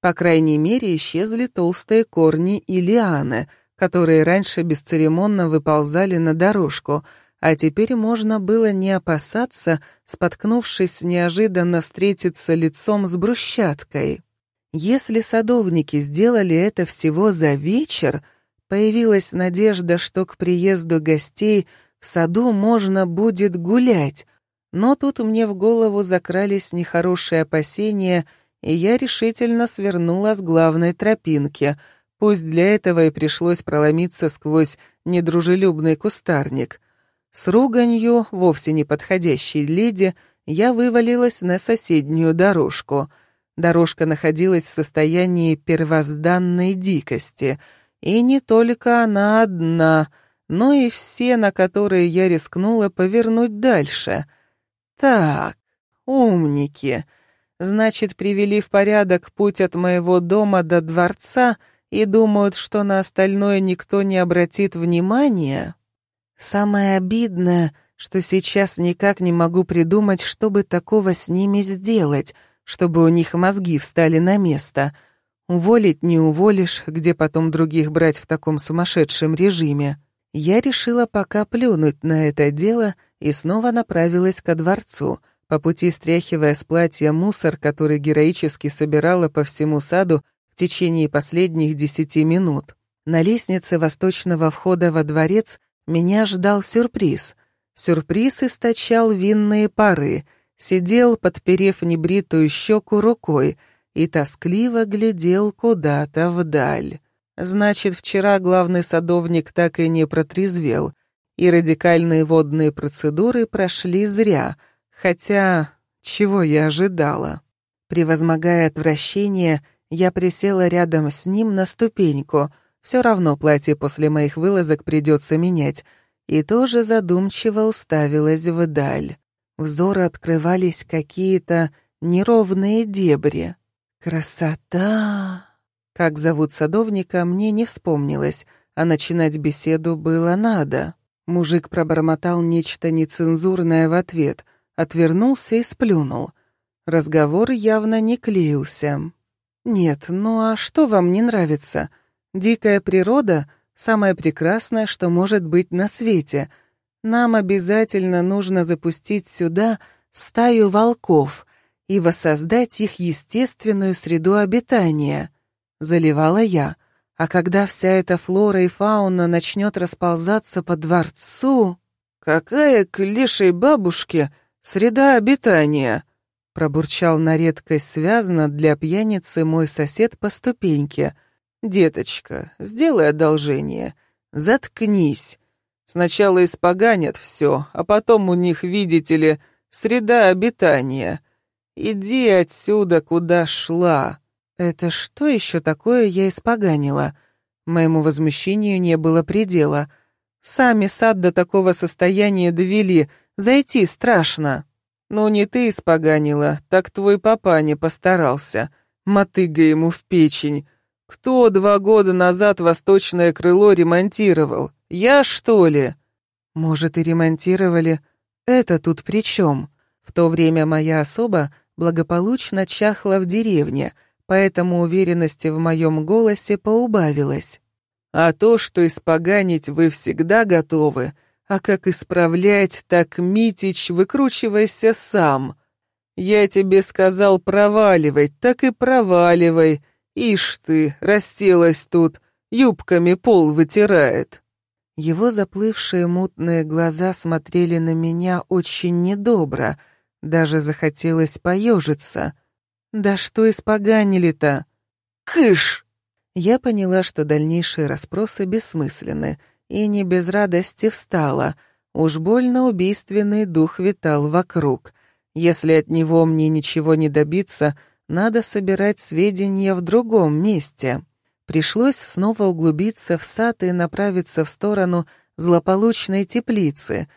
По крайней мере, исчезли толстые корни и лианы, которые раньше бесцеремонно выползали на дорожку, а теперь можно было не опасаться, споткнувшись неожиданно встретиться лицом с брусчаткой. Если садовники сделали это всего за вечер, появилась надежда, что к приезду гостей в саду можно будет гулять, но тут мне в голову закрались нехорошие опасения, и я решительно свернула с главной тропинки. Пусть для этого и пришлось проломиться сквозь недружелюбный кустарник. С руганью, вовсе не подходящей леди, я вывалилась на соседнюю дорожку. Дорожка находилась в состоянии первозданной дикости, и не только она одна, но и все, на которые я рискнула повернуть дальше — так, умники. Значит, привели в порядок путь от моего дома до дворца и думают, что на остальное никто не обратит внимания? Самое обидное, что сейчас никак не могу придумать, чтобы такого с ними сделать, чтобы у них мозги встали на место. Уволить не уволишь, где потом других брать в таком сумасшедшем режиме. Я решила пока плюнуть на это дело и снова направилась ко дворцу, по пути стряхивая с платья мусор, который героически собирала по всему саду в течение последних десяти минут. На лестнице восточного входа во дворец меня ждал сюрприз. Сюрприз источал винные пары, сидел, подперев небритую щеку рукой, и тоскливо глядел куда-то вдаль. Значит, вчера главный садовник так и не протрезвел, и радикальные водные процедуры прошли зря, хотя чего я ожидала? Превозмогая отвращение, я присела рядом с ним на ступеньку, все равно платье после моих вылазок придется менять, и тоже задумчиво уставилась вдаль. Взоры открывались какие-то неровные дебри. Красота! Как зовут садовника, мне не вспомнилось, а начинать беседу было надо. Мужик пробормотал нечто нецензурное в ответ, отвернулся и сплюнул. Разговор явно не клеился. «Нет, ну а что вам не нравится? Дикая природа — самое прекрасное, что может быть на свете. Нам обязательно нужно запустить сюда стаю волков и воссоздать их естественную среду обитания» заливала я. А когда вся эта флора и фауна начнет расползаться по дворцу... «Какая к лишей бабушке среда обитания?» пробурчал на редкость связно для пьяницы мой сосед по ступеньке. «Деточка, сделай одолжение. Заткнись. Сначала испоганят все, а потом у них, видите ли, среда обитания. Иди отсюда, куда шла». Это что еще такое я испоганила? Моему возмущению не было предела. Сами сад до такого состояния довели, зайти страшно. Ну не ты испоганила, так твой папа не постарался. Мотыга ему в печень. Кто два года назад восточное крыло ремонтировал? Я, что ли? Может, и ремонтировали. Это тут при чем? В то время моя особа благополучно чахла в деревне — поэтому уверенности в моем голосе поубавилось. А то, что испоганить вы всегда готовы, а как исправлять, так, Митич, выкручивайся сам. Я тебе сказал проваливай, так и проваливай. Ишь ты, расселась тут, юбками пол вытирает. Его заплывшие мутные глаза смотрели на меня очень недобро, даже захотелось поежиться — да что испоганили-то? Кыш! Я поняла, что дальнейшие расспросы бессмысленны, и не без радости встала. Уж больно убийственный дух витал вокруг. Если от него мне ничего не добиться, надо собирать сведения в другом месте. Пришлось снова углубиться в сад и направиться в сторону злополучной теплицы,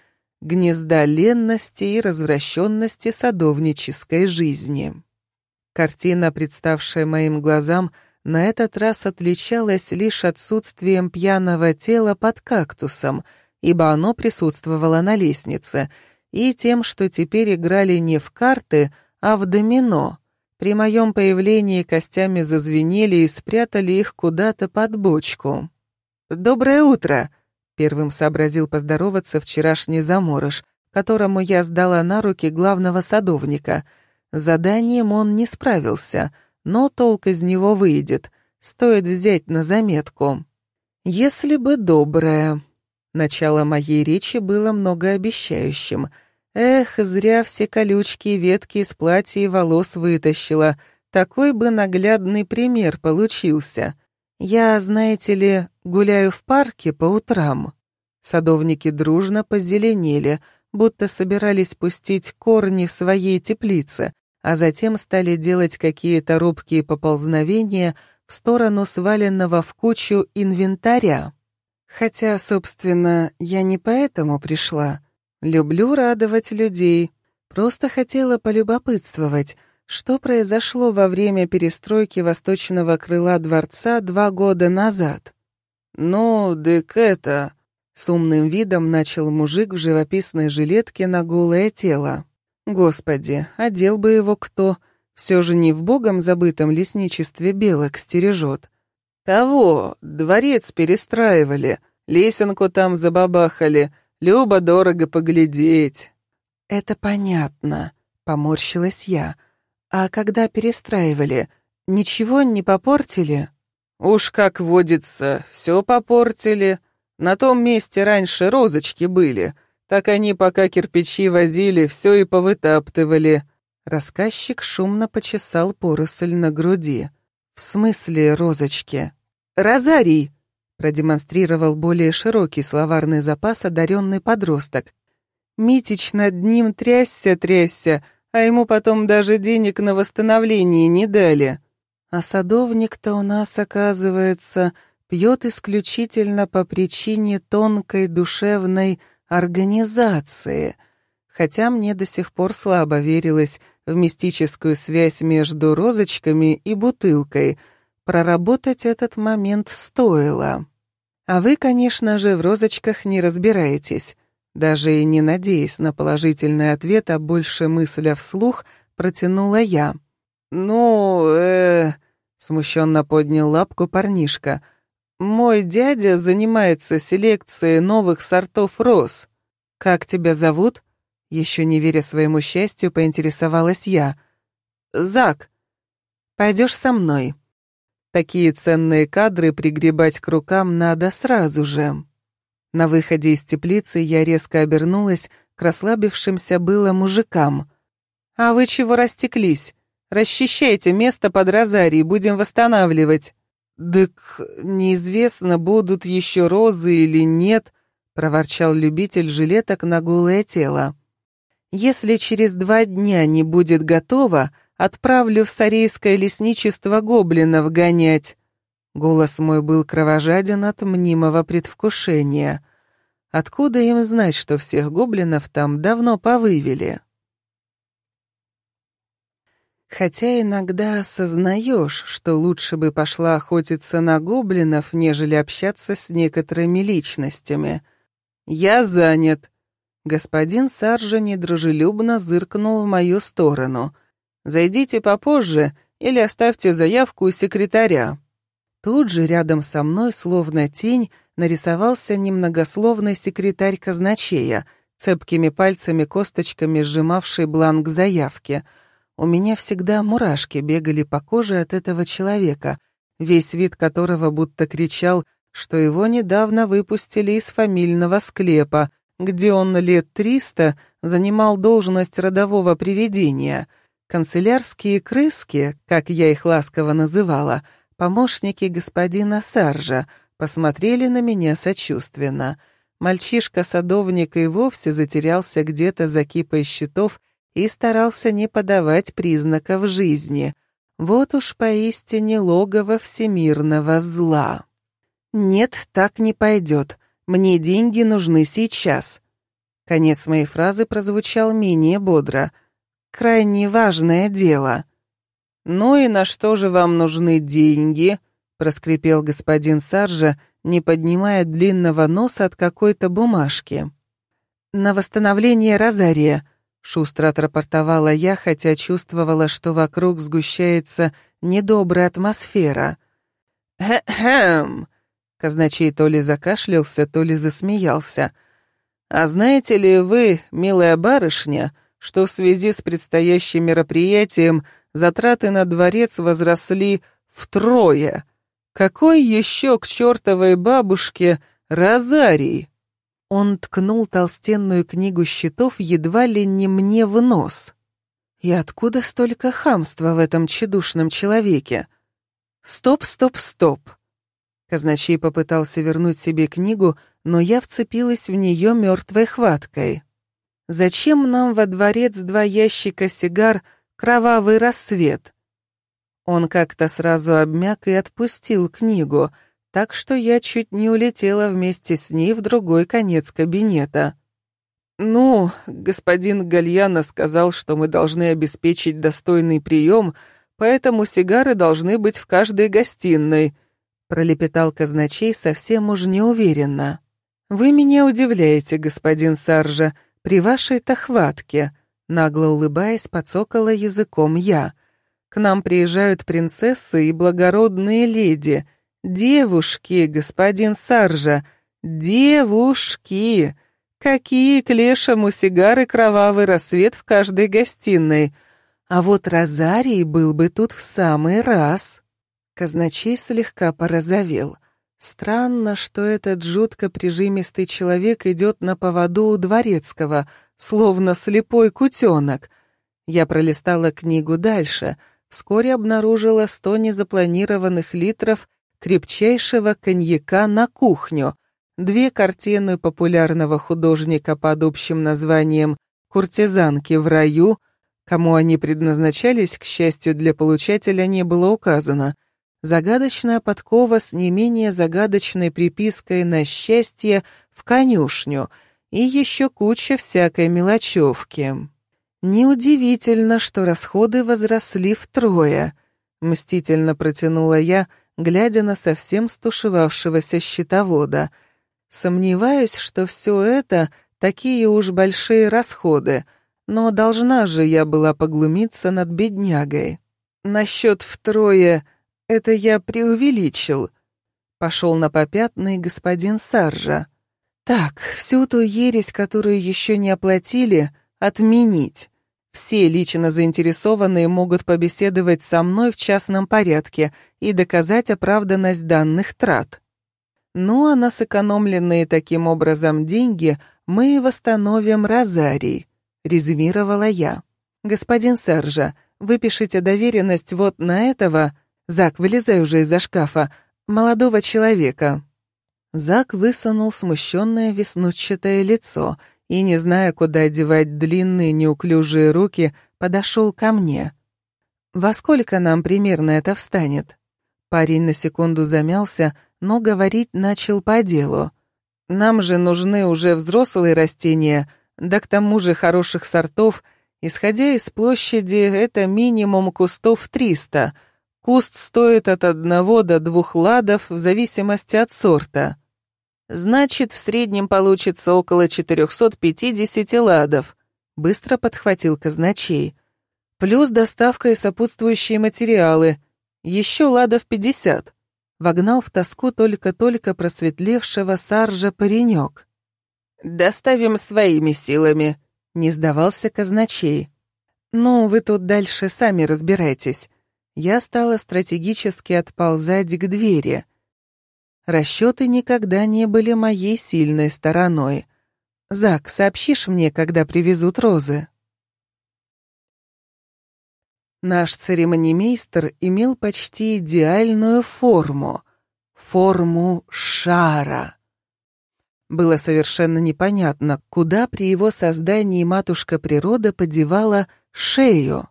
гнезда ленности и развращенности садовнической жизни. Картина, представшая моим глазам, на этот раз отличалась лишь отсутствием пьяного тела под кактусом, ибо оно присутствовало на лестнице, и тем, что теперь играли не в карты, а в домино. При моем появлении костями зазвенели и спрятали их куда-то под бочку. «Доброе утро!» — первым сообразил поздороваться вчерашний заморож, которому я сдала на руки главного садовника — Заданием он не справился, но толк из него выйдет, стоит взять на заметку. «Если бы доброе...» Начало моей речи было многообещающим. Эх, зря все колючки и ветки из платья и волос вытащила. Такой бы наглядный пример получился. Я, знаете ли, гуляю в парке по утрам. Садовники дружно позеленели, будто собирались пустить корни в своей теплице, а затем стали делать какие-то робкие поползновения в сторону сваленного в кучу инвентаря. Хотя, собственно, я не поэтому пришла. Люблю радовать людей. Просто хотела полюбопытствовать, что произошло во время перестройки восточного крыла дворца два года назад. «Ну, дык это...» — с умным видом начал мужик в живописной жилетке на голое тело. Господи, одел бы его кто. Все же не в богом забытом лесничестве белок стережет. Того, дворец перестраивали, лесенку там забабахали, любо дорого поглядеть. Это понятно, поморщилась я. А когда перестраивали, ничего не попортили? Уж как водится, все попортили. На том месте раньше розочки были, так они, пока кирпичи возили, все и повытаптывали. Рассказчик шумно почесал поросль на груди. «В смысле розочки?» «Розарий!» Продемонстрировал более широкий словарный запас одаренный подросток. Митич над ним трясся-трясся, а ему потом даже денег на восстановление не дали. А садовник-то у нас, оказывается, пьет исключительно по причине тонкой душевной организации — хотя мне до сих пор слабо верилось в мистическую связь между розочками и бутылкой. Проработать этот момент стоило. А вы, конечно же, в розочках не разбираетесь. Даже и не надеясь на положительный ответ, а больше мысля вслух, протянула я. «Ну, э...» — смущенно поднял лапку парнишка. «Мой дядя занимается селекцией новых сортов роз. Как тебя зовут?» Еще не веря своему счастью, поинтересовалась я. «Зак, пойдешь со мной?» Такие ценные кадры пригребать к рукам надо сразу же. На выходе из теплицы я резко обернулась к расслабившимся было мужикам. «А вы чего растеклись? Расчищайте место под розарий, будем восстанавливать». «Дык, неизвестно, будут еще розы или нет», — проворчал любитель жилеток на голое тело. Если через два дня не будет готово, отправлю в Сарейское лесничество гоблинов гонять». Голос мой был кровожаден от мнимого предвкушения. Откуда им знать, что всех гоблинов там давно повывели? Хотя иногда осознаешь, что лучше бы пошла охотиться на гоблинов, нежели общаться с некоторыми личностями. «Я занят», Господин Саржа недружелюбно зыркнул в мою сторону. «Зайдите попозже или оставьте заявку у секретаря». Тут же рядом со мной, словно тень, нарисовался немногословный секретарь казначея, цепкими пальцами-косточками сжимавший бланк заявки. У меня всегда мурашки бегали по коже от этого человека, весь вид которого будто кричал, что его недавно выпустили из фамильного склепа, где он лет триста занимал должность родового привидения. Канцелярские крыски, как я их ласково называла, помощники господина Саржа, посмотрели на меня сочувственно. Мальчишка-садовник и вовсе затерялся где-то за кипой щитов и старался не подавать признаков жизни. Вот уж поистине логово всемирного зла. «Нет, так не пойдет», мне деньги нужны сейчас». Конец моей фразы прозвучал менее бодро. «Крайне важное дело». «Ну и на что же вам нужны деньги?» проскрипел господин Саржа, не поднимая длинного носа от какой-то бумажки. «На восстановление Розария», — шустро отрапортовала я, хотя чувствовала, что вокруг сгущается недобрая атмосфера. «Хэ-хэм!» Казначей то ли закашлялся, то ли засмеялся. «А знаете ли вы, милая барышня, что в связи с предстоящим мероприятием затраты на дворец возросли втрое? Какой еще к чертовой бабушке розарий?» Он ткнул толстенную книгу счетов едва ли не мне в нос. И откуда столько хамства в этом тщедушном человеке? Стоп, стоп, стоп. Казначей попытался вернуть себе книгу, но я вцепилась в нее мертвой хваткой. «Зачем нам во дворец два ящика сигар «Кровавый рассвет»?» Он как-то сразу обмяк и отпустил книгу, так что я чуть не улетела вместе с ней в другой конец кабинета. «Ну, господин Гальяна сказал, что мы должны обеспечить достойный прием, поэтому сигары должны быть в каждой гостиной», пролепетал казначей совсем уж неуверенно. «Вы меня удивляете, господин Саржа, при вашей-то хватке», нагло улыбаясь, подсокала языком я. К нам приезжают принцессы и благородные леди. Девушки, господин Саржа, девушки! Какие к лешему сигары кровавый рассвет в каждой гостиной. А вот Розарий был бы тут в самый раз. Казначей слегка порозовел. Странно, что этот жутко прижимистый человек идет на поводу у дворецкого, словно слепой кутенок. Я пролистала книгу дальше — вскоре обнаружила сто незапланированных литров крепчайшего коньяка на кухню, две картины популярного художника под общим названием «Куртизанки в раю», кому они предназначались, к счастью, для получателя не было указано, загадочная подкова с не менее загадочной припиской на счастье в конюшню и еще куча всякой мелочевки. Неудивительно, что расходы возросли втрое, мстительно протянула я, глядя на совсем стушевавшегося счетовода. Сомневаюсь, что все это такие уж большие расходы, но должна же я была поглумиться над беднягой. Насчет втрое это я преувеличил. Пошел на попятный господин Саржа. Так, всю ту ересь, которую еще не оплатили, отменить. Все лично заинтересованные могут побеседовать со мной в частном порядке и доказать оправданность данных трат. Ну а на сэкономленные таким образом деньги мы восстановим розарий, резюмировала я. Господин Сержа, выпишите доверенность вот на этого, Зак, вылезай уже из-за шкафа, молодого человека. Зак высунул смущенное веснущатое лицо и, не зная, куда девать длинные неуклюжие руки, подошел ко мне. «Во сколько нам примерно это встанет?» Парень на секунду замялся, но говорить начал по делу. «Нам же нужны уже взрослые растения, да к тому же хороших сортов. Исходя из площади, это минимум кустов 300. Куст стоит от одного до двух ладов в зависимости от сорта. Значит, в среднем получится около 450 ладов, быстро подхватил казначей. Плюс доставка и сопутствующие материалы. Еще ладов 50. Вогнал в тоску только-только просветлевшего саржа паренек. «Доставим своими силами», — не сдавался казначей. «Ну, вы тут дальше сами разбирайтесь». Я стала стратегически отползать к двери. Расчеты никогда не были моей сильной стороной. Зак, сообщишь мне, когда привезут розы? Наш церемонимейстер имел почти идеальную форму. Форму шара. Было совершенно непонятно, куда при его создании матушка природа подевала шею.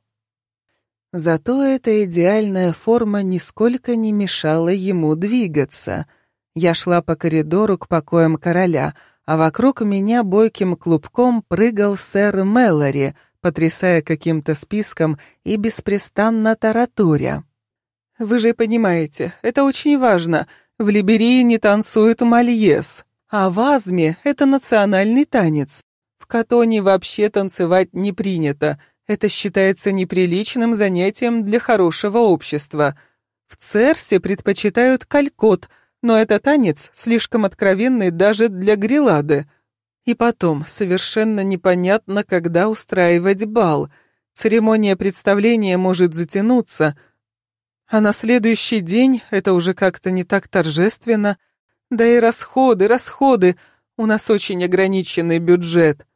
Зато эта идеальная форма нисколько не мешала ему двигаться — я шла по коридору к покоям короля, а вокруг меня бойким клубком прыгал сэр Мэлори, потрясая каким-то списком и беспрестанно тараторя. «Вы же понимаете, это очень важно. В Либерии не танцует мальес, а в Азме это национальный танец. В Катоне вообще танцевать не принято. Это считается неприличным занятием для хорошего общества. В Церсе предпочитают калькот — но это танец слишком откровенный даже для грилады. И потом, совершенно непонятно, когда устраивать бал. Церемония представления может затянуться, а на следующий день это уже как-то не так торжественно. Да и расходы, расходы. У нас очень ограниченный бюджет.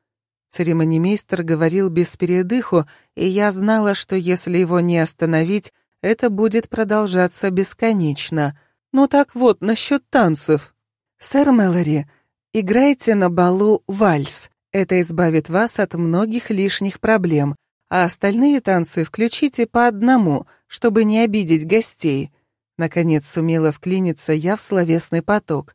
Церемонимейстер говорил без передыху, и я знала, что если его не остановить, это будет продолжаться бесконечно. Ну так вот, насчет танцев. Сэр Мэлори, играйте на балу вальс. Это избавит вас от многих лишних проблем, а остальные танцы включите по одному, чтобы не обидеть гостей. Наконец сумела вклиниться я в словесный поток.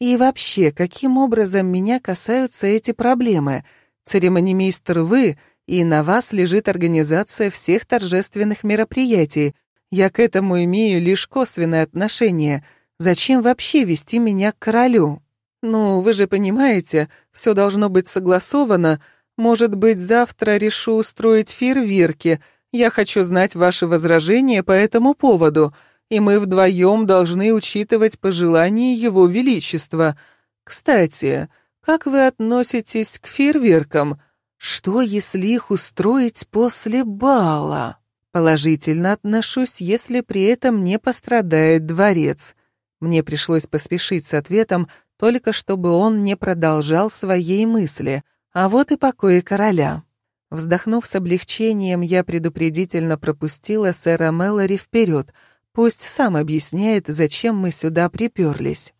И вообще, каким образом меня касаются эти проблемы? Церемонимейстер вы, и на вас лежит организация всех торжественных мероприятий, я к этому имею лишь косвенное отношение. Зачем вообще вести меня к королю? Ну, вы же понимаете, все должно быть согласовано. Может быть, завтра решу устроить фейерверки. Я хочу знать ваши возражения по этому поводу, и мы вдвоем должны учитывать пожелания Его Величества. Кстати, как вы относитесь к фейерверкам? Что, если их устроить после бала? Положительно отношусь, если при этом не пострадает дворец. Мне пришлось поспешить с ответом, только чтобы он не продолжал своей мысли. А вот и покои короля. Вздохнув с облегчением, я предупредительно пропустила сэра Мэлори вперед. Пусть сам объясняет, зачем мы сюда приперлись.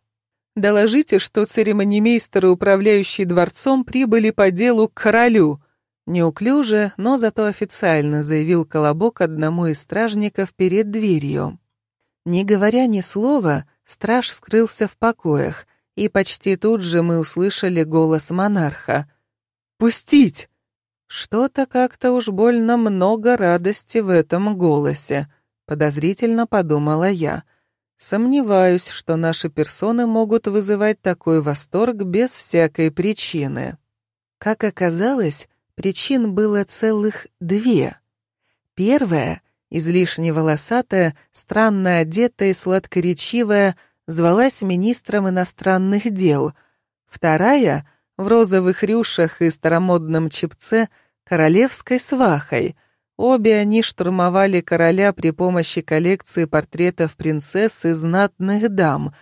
«Доложите, что церемонимейстеры, управляющие дворцом, прибыли по делу к королю», Неуклюже, но зато официально заявил Колобок одному из стражников перед дверью. Не говоря ни слова, страж скрылся в покоях, и почти тут же мы услышали голос монарха. «Пустить!» Что-то как-то уж больно много радости в этом голосе, подозрительно подумала я. Сомневаюсь, что наши персоны могут вызывать такой восторг без всякой причины. Как оказалось, Причин было целых две. Первая, излишне волосатая, странно одетая и сладкоречивая, звалась министром иностранных дел. Вторая, в розовых рюшах и старомодном чепце, королевской свахой. Обе они штурмовали короля при помощи коллекции портретов принцесс и знатных дам.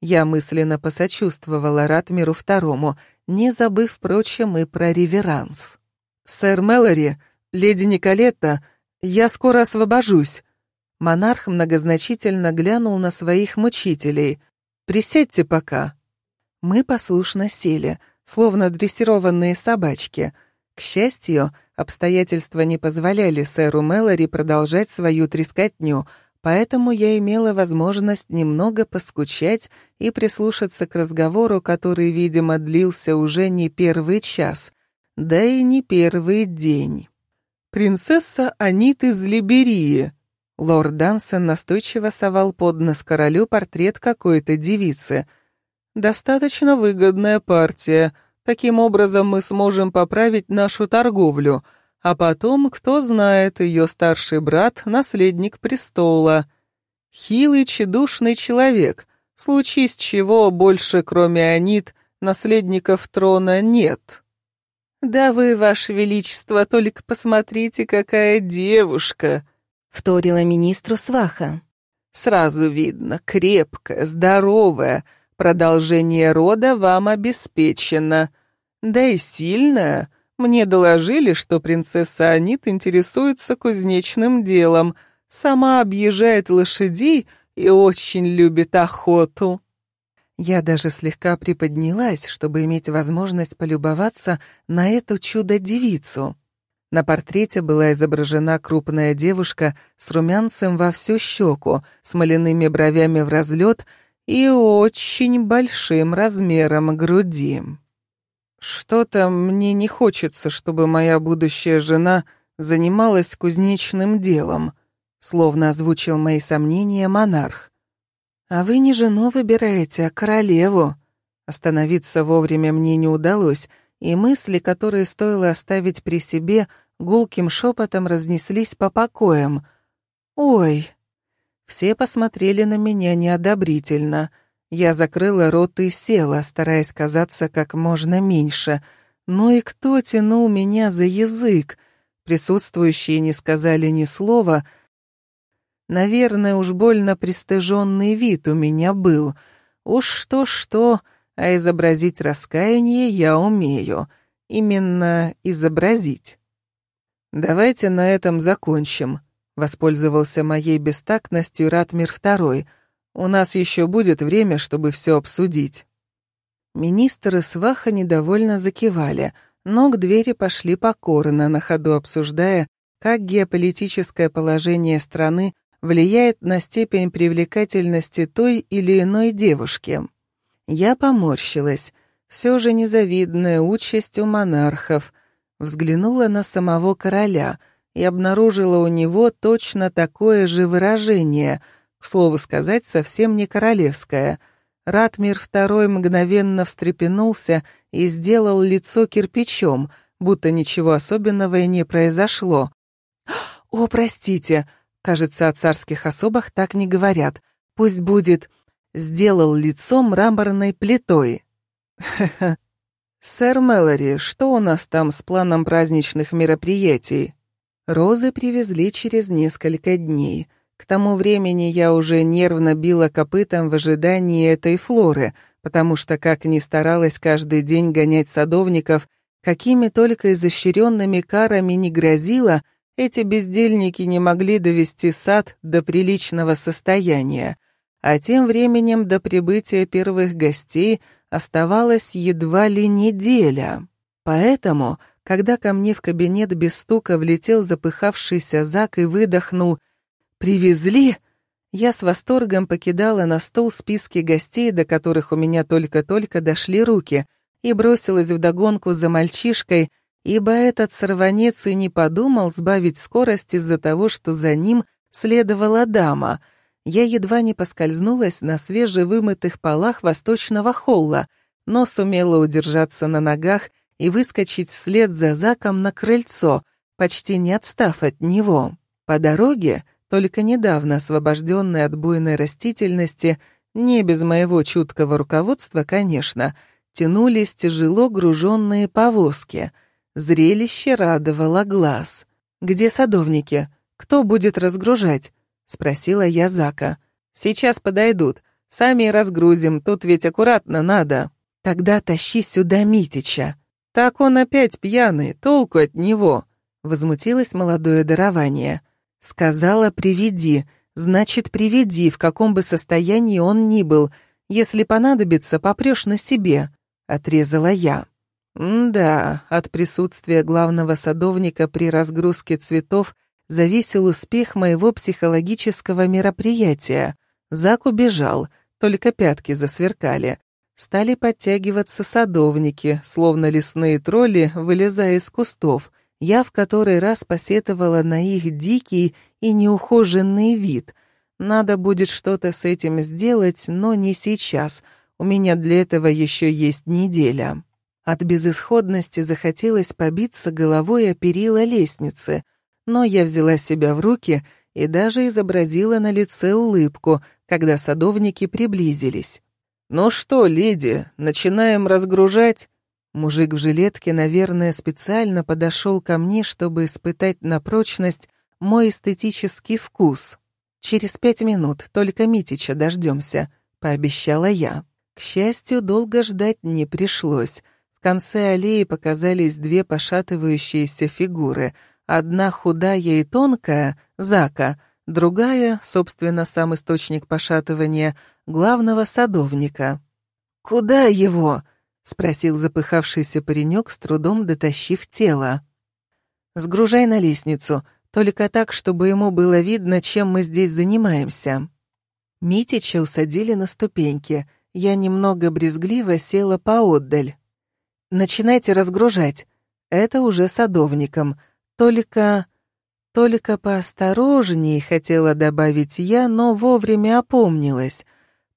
Я мысленно посочувствовала Ратмиру II, не забыв, впрочем, и про реверанс. «Сэр Мэлори, леди Николетта, я скоро освобожусь». Монарх многозначительно глянул на своих мучителей. «Присядьте пока». Мы послушно сели, словно дрессированные собачки. К счастью, обстоятельства не позволяли сэру Мэлори продолжать свою трескотню, поэтому я имела возможность немного поскучать и прислушаться к разговору, который, видимо, длился уже не первый час да и не первый день. «Принцесса Анит из Либерии», Лорд Дансон настойчиво совал под нос королю портрет какой-то девицы. «Достаточно выгодная партия. Таким образом мы сможем поправить нашу торговлю. А потом, кто знает, ее старший брат — наследник престола. Хилый, тщедушный человек. Случись чего, больше, кроме Анит, наследников трона нет». «Да вы, ваше величество, только посмотрите, какая девушка!» — вторила министру сваха. «Сразу видно, крепкая, здоровая, продолжение рода вам обеспечено. Да и сильная. Мне доложили, что принцесса Анит интересуется кузнечным делом, сама объезжает лошадей и очень любит охоту». Я даже слегка приподнялась, чтобы иметь возможность полюбоваться на эту чудо-девицу. На портрете была изображена крупная девушка с румянцем во всю щеку, с маляными бровями в разлет и очень большим размером груди. Что-то мне не хочется, чтобы моя будущая жена занималась кузнечным делом, словно озвучил мои сомнения монарх. «А вы не жену выбираете, а королеву». Остановиться вовремя мне не удалось, и мысли, которые стоило оставить при себе, гулким шепотом разнеслись по покоям. «Ой!» Все посмотрели на меня неодобрительно. Я закрыла рот и села, стараясь казаться как можно меньше. Ну и кто тянул меня за язык? Присутствующие не сказали ни слова — Наверное, уж больно пристыженный вид у меня был. Уж что-что, а изобразить раскаяние я умею. Именно изобразить. «Давайте на этом закончим», — воспользовался моей бестактностью Ратмир II. «У нас еще будет время, чтобы все обсудить». Министр и сваха недовольно закивали, но к двери пошли покорно, на ходу обсуждая, как геополитическое положение страны влияет на степень привлекательности той или иной девушки. Я поморщилась. Все же незавидная участь у монархов. Взглянула на самого короля и обнаружила у него точно такое же выражение, к слову сказать, совсем не королевское. Ратмир II мгновенно встрепенулся и сделал лицо кирпичом, будто ничего особенного и не произошло. «О, простите, кажется, о царских особах так не говорят. Пусть будет «сделал лицо мраморной плитой». Ха-ха. «Сэр Мэлори, что у нас там с планом праздничных мероприятий?» Розы привезли через несколько дней. К тому времени я уже нервно била копытом в ожидании этой флоры, потому что, как ни старалась каждый день гонять садовников, какими только изощренными карами не грозила, эти бездельники не могли довести сад до приличного состояния. А тем временем до прибытия первых гостей оставалась едва ли неделя. Поэтому когда ко мне в кабинет без стука влетел запыхавшийся Зак и выдохнул «Привезли!», я с восторгом покидала на стол списки гостей, до которых у меня только-только дошли руки, и бросилась вдогонку за мальчишкой, ибо этот сорванец и не подумал сбавить скорость из-за того, что за ним следовала дама. Я едва не поскользнулась на свежевымытых полах восточного холла, но сумела удержаться на ногах и выскочить вслед за Заком на крыльцо, почти не отстав от него. По дороге, только недавно освобожденной от буйной растительности, не без моего чуткого руководства, конечно, тянулись тяжело груженные повозки. Зрелище радовало глаз. «Где садовники? Кто будет разгружать?» — спросила я Зака. «Сейчас подойдут. Сами разгрузим, тут ведь аккуратно надо». «Тогда тащи сюда Митича», «Так он опять пьяный, толку от него», — возмутилось молодое дарование. «Сказала, приведи, значит, приведи, в каком бы состоянии он ни был. Если понадобится, попрешь на себе», — отрезала я. да, от присутствия главного садовника при разгрузке цветов зависел успех моего психологического мероприятия. Зак убежал, только пятки засверкали стали подтягиваться садовники, словно лесные тролли, вылезая из кустов. Я в который раз посетовала на их дикий и неухоженный вид. Надо будет что-то с этим сделать, но не сейчас. У меня для этого еще есть неделя. От безысходности захотелось побиться головой о перила лестницы, но я взяла себя в руки и даже изобразила на лице улыбку, когда садовники приблизились. «Ну что, леди, начинаем разгружать?» Мужик в жилетке, наверное, специально подошел ко мне, чтобы испытать на прочность мой эстетический вкус. «Через пять минут, только Митича дождемся», — пообещала я. К счастью, долго ждать не пришлось. В конце аллеи показались две пошатывающиеся фигуры. Одна худая и тонкая — Зака — другая, собственно, сам источник пошатывания, главного садовника. «Куда его?» — спросил запыхавшийся паренек, с трудом дотащив тело. «Сгружай на лестницу, только так, чтобы ему было видно, чем мы здесь занимаемся». Митича усадили на ступеньки. Я немного брезгливо села поотдаль. «Начинайте разгружать. Это уже садовником. Только...» Только поосторожней, хотела добавить я, но вовремя опомнилась.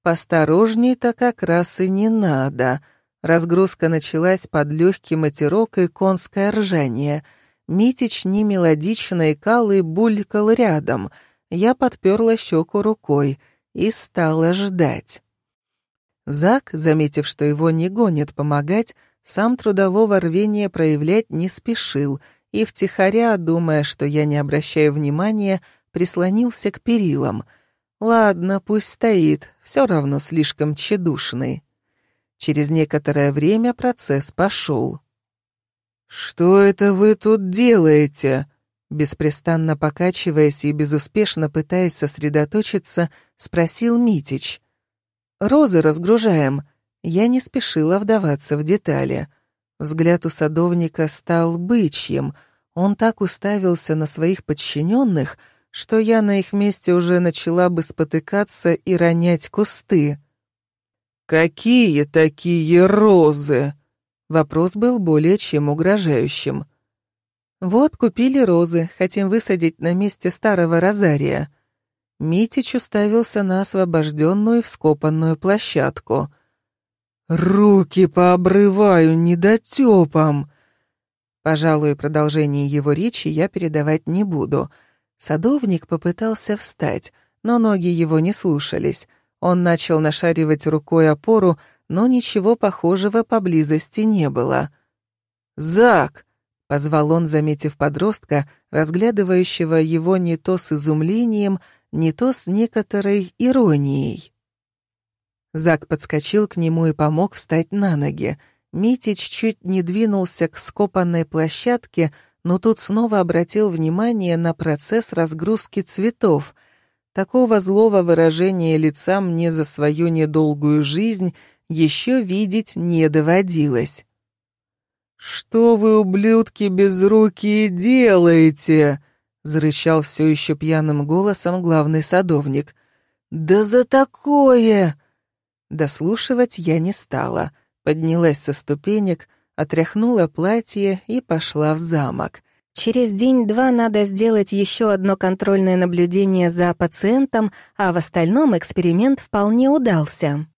Посторожней-то как раз и не надо. Разгрузка началась под легкий матерок и конское ржание. Митич немелодично икал и булькал рядом. Я подперла щеку рукой и стала ждать. Зак, заметив, что его не гонят помогать, сам трудового рвения проявлять не спешил — и втихаря, думая, что я не обращаю внимания, прислонился к перилам. Ладно, пусть стоит, все равно слишком тщедушный. Через некоторое время процесс пошел. «Что это вы тут делаете?» Беспрестанно покачиваясь и безуспешно пытаясь сосредоточиться, спросил Митич. «Розы разгружаем». Я не спешила вдаваться в детали. Взгляд у садовника стал бычьим. Он так уставился на своих подчиненных, что я на их месте уже начала бы спотыкаться и ронять кусты. «Какие такие розы?» Вопрос был более чем угрожающим. «Вот купили розы, хотим высадить на месте старого розария». Митич уставился на освобожденную вскопанную площадку. «Руки пообрываю недотепом!» Пожалуй, продолжение его речи я передавать не буду. Садовник попытался встать, но ноги его не слушались. Он начал нашаривать рукой опору, но ничего похожего поблизости не было. «Зак!» — позвал он, заметив подростка, разглядывающего его не то с изумлением, не то с некоторой иронией. Зак подскочил к нему и помог встать на ноги. Митич чуть не двинулся к скопанной площадке, но тут снова обратил внимание на процесс разгрузки цветов. Такого злого выражения лица мне за свою недолгую жизнь еще видеть не доводилось. «Что вы, ублюдки безрукие, делаете?» — зарычал все еще пьяным голосом главный садовник. «Да за такое!» Дослушивать я не стала, поднялась со ступенек, отряхнула платье и пошла в замок. Через день-два надо сделать еще одно контрольное наблюдение за пациентом, а в остальном эксперимент вполне удался.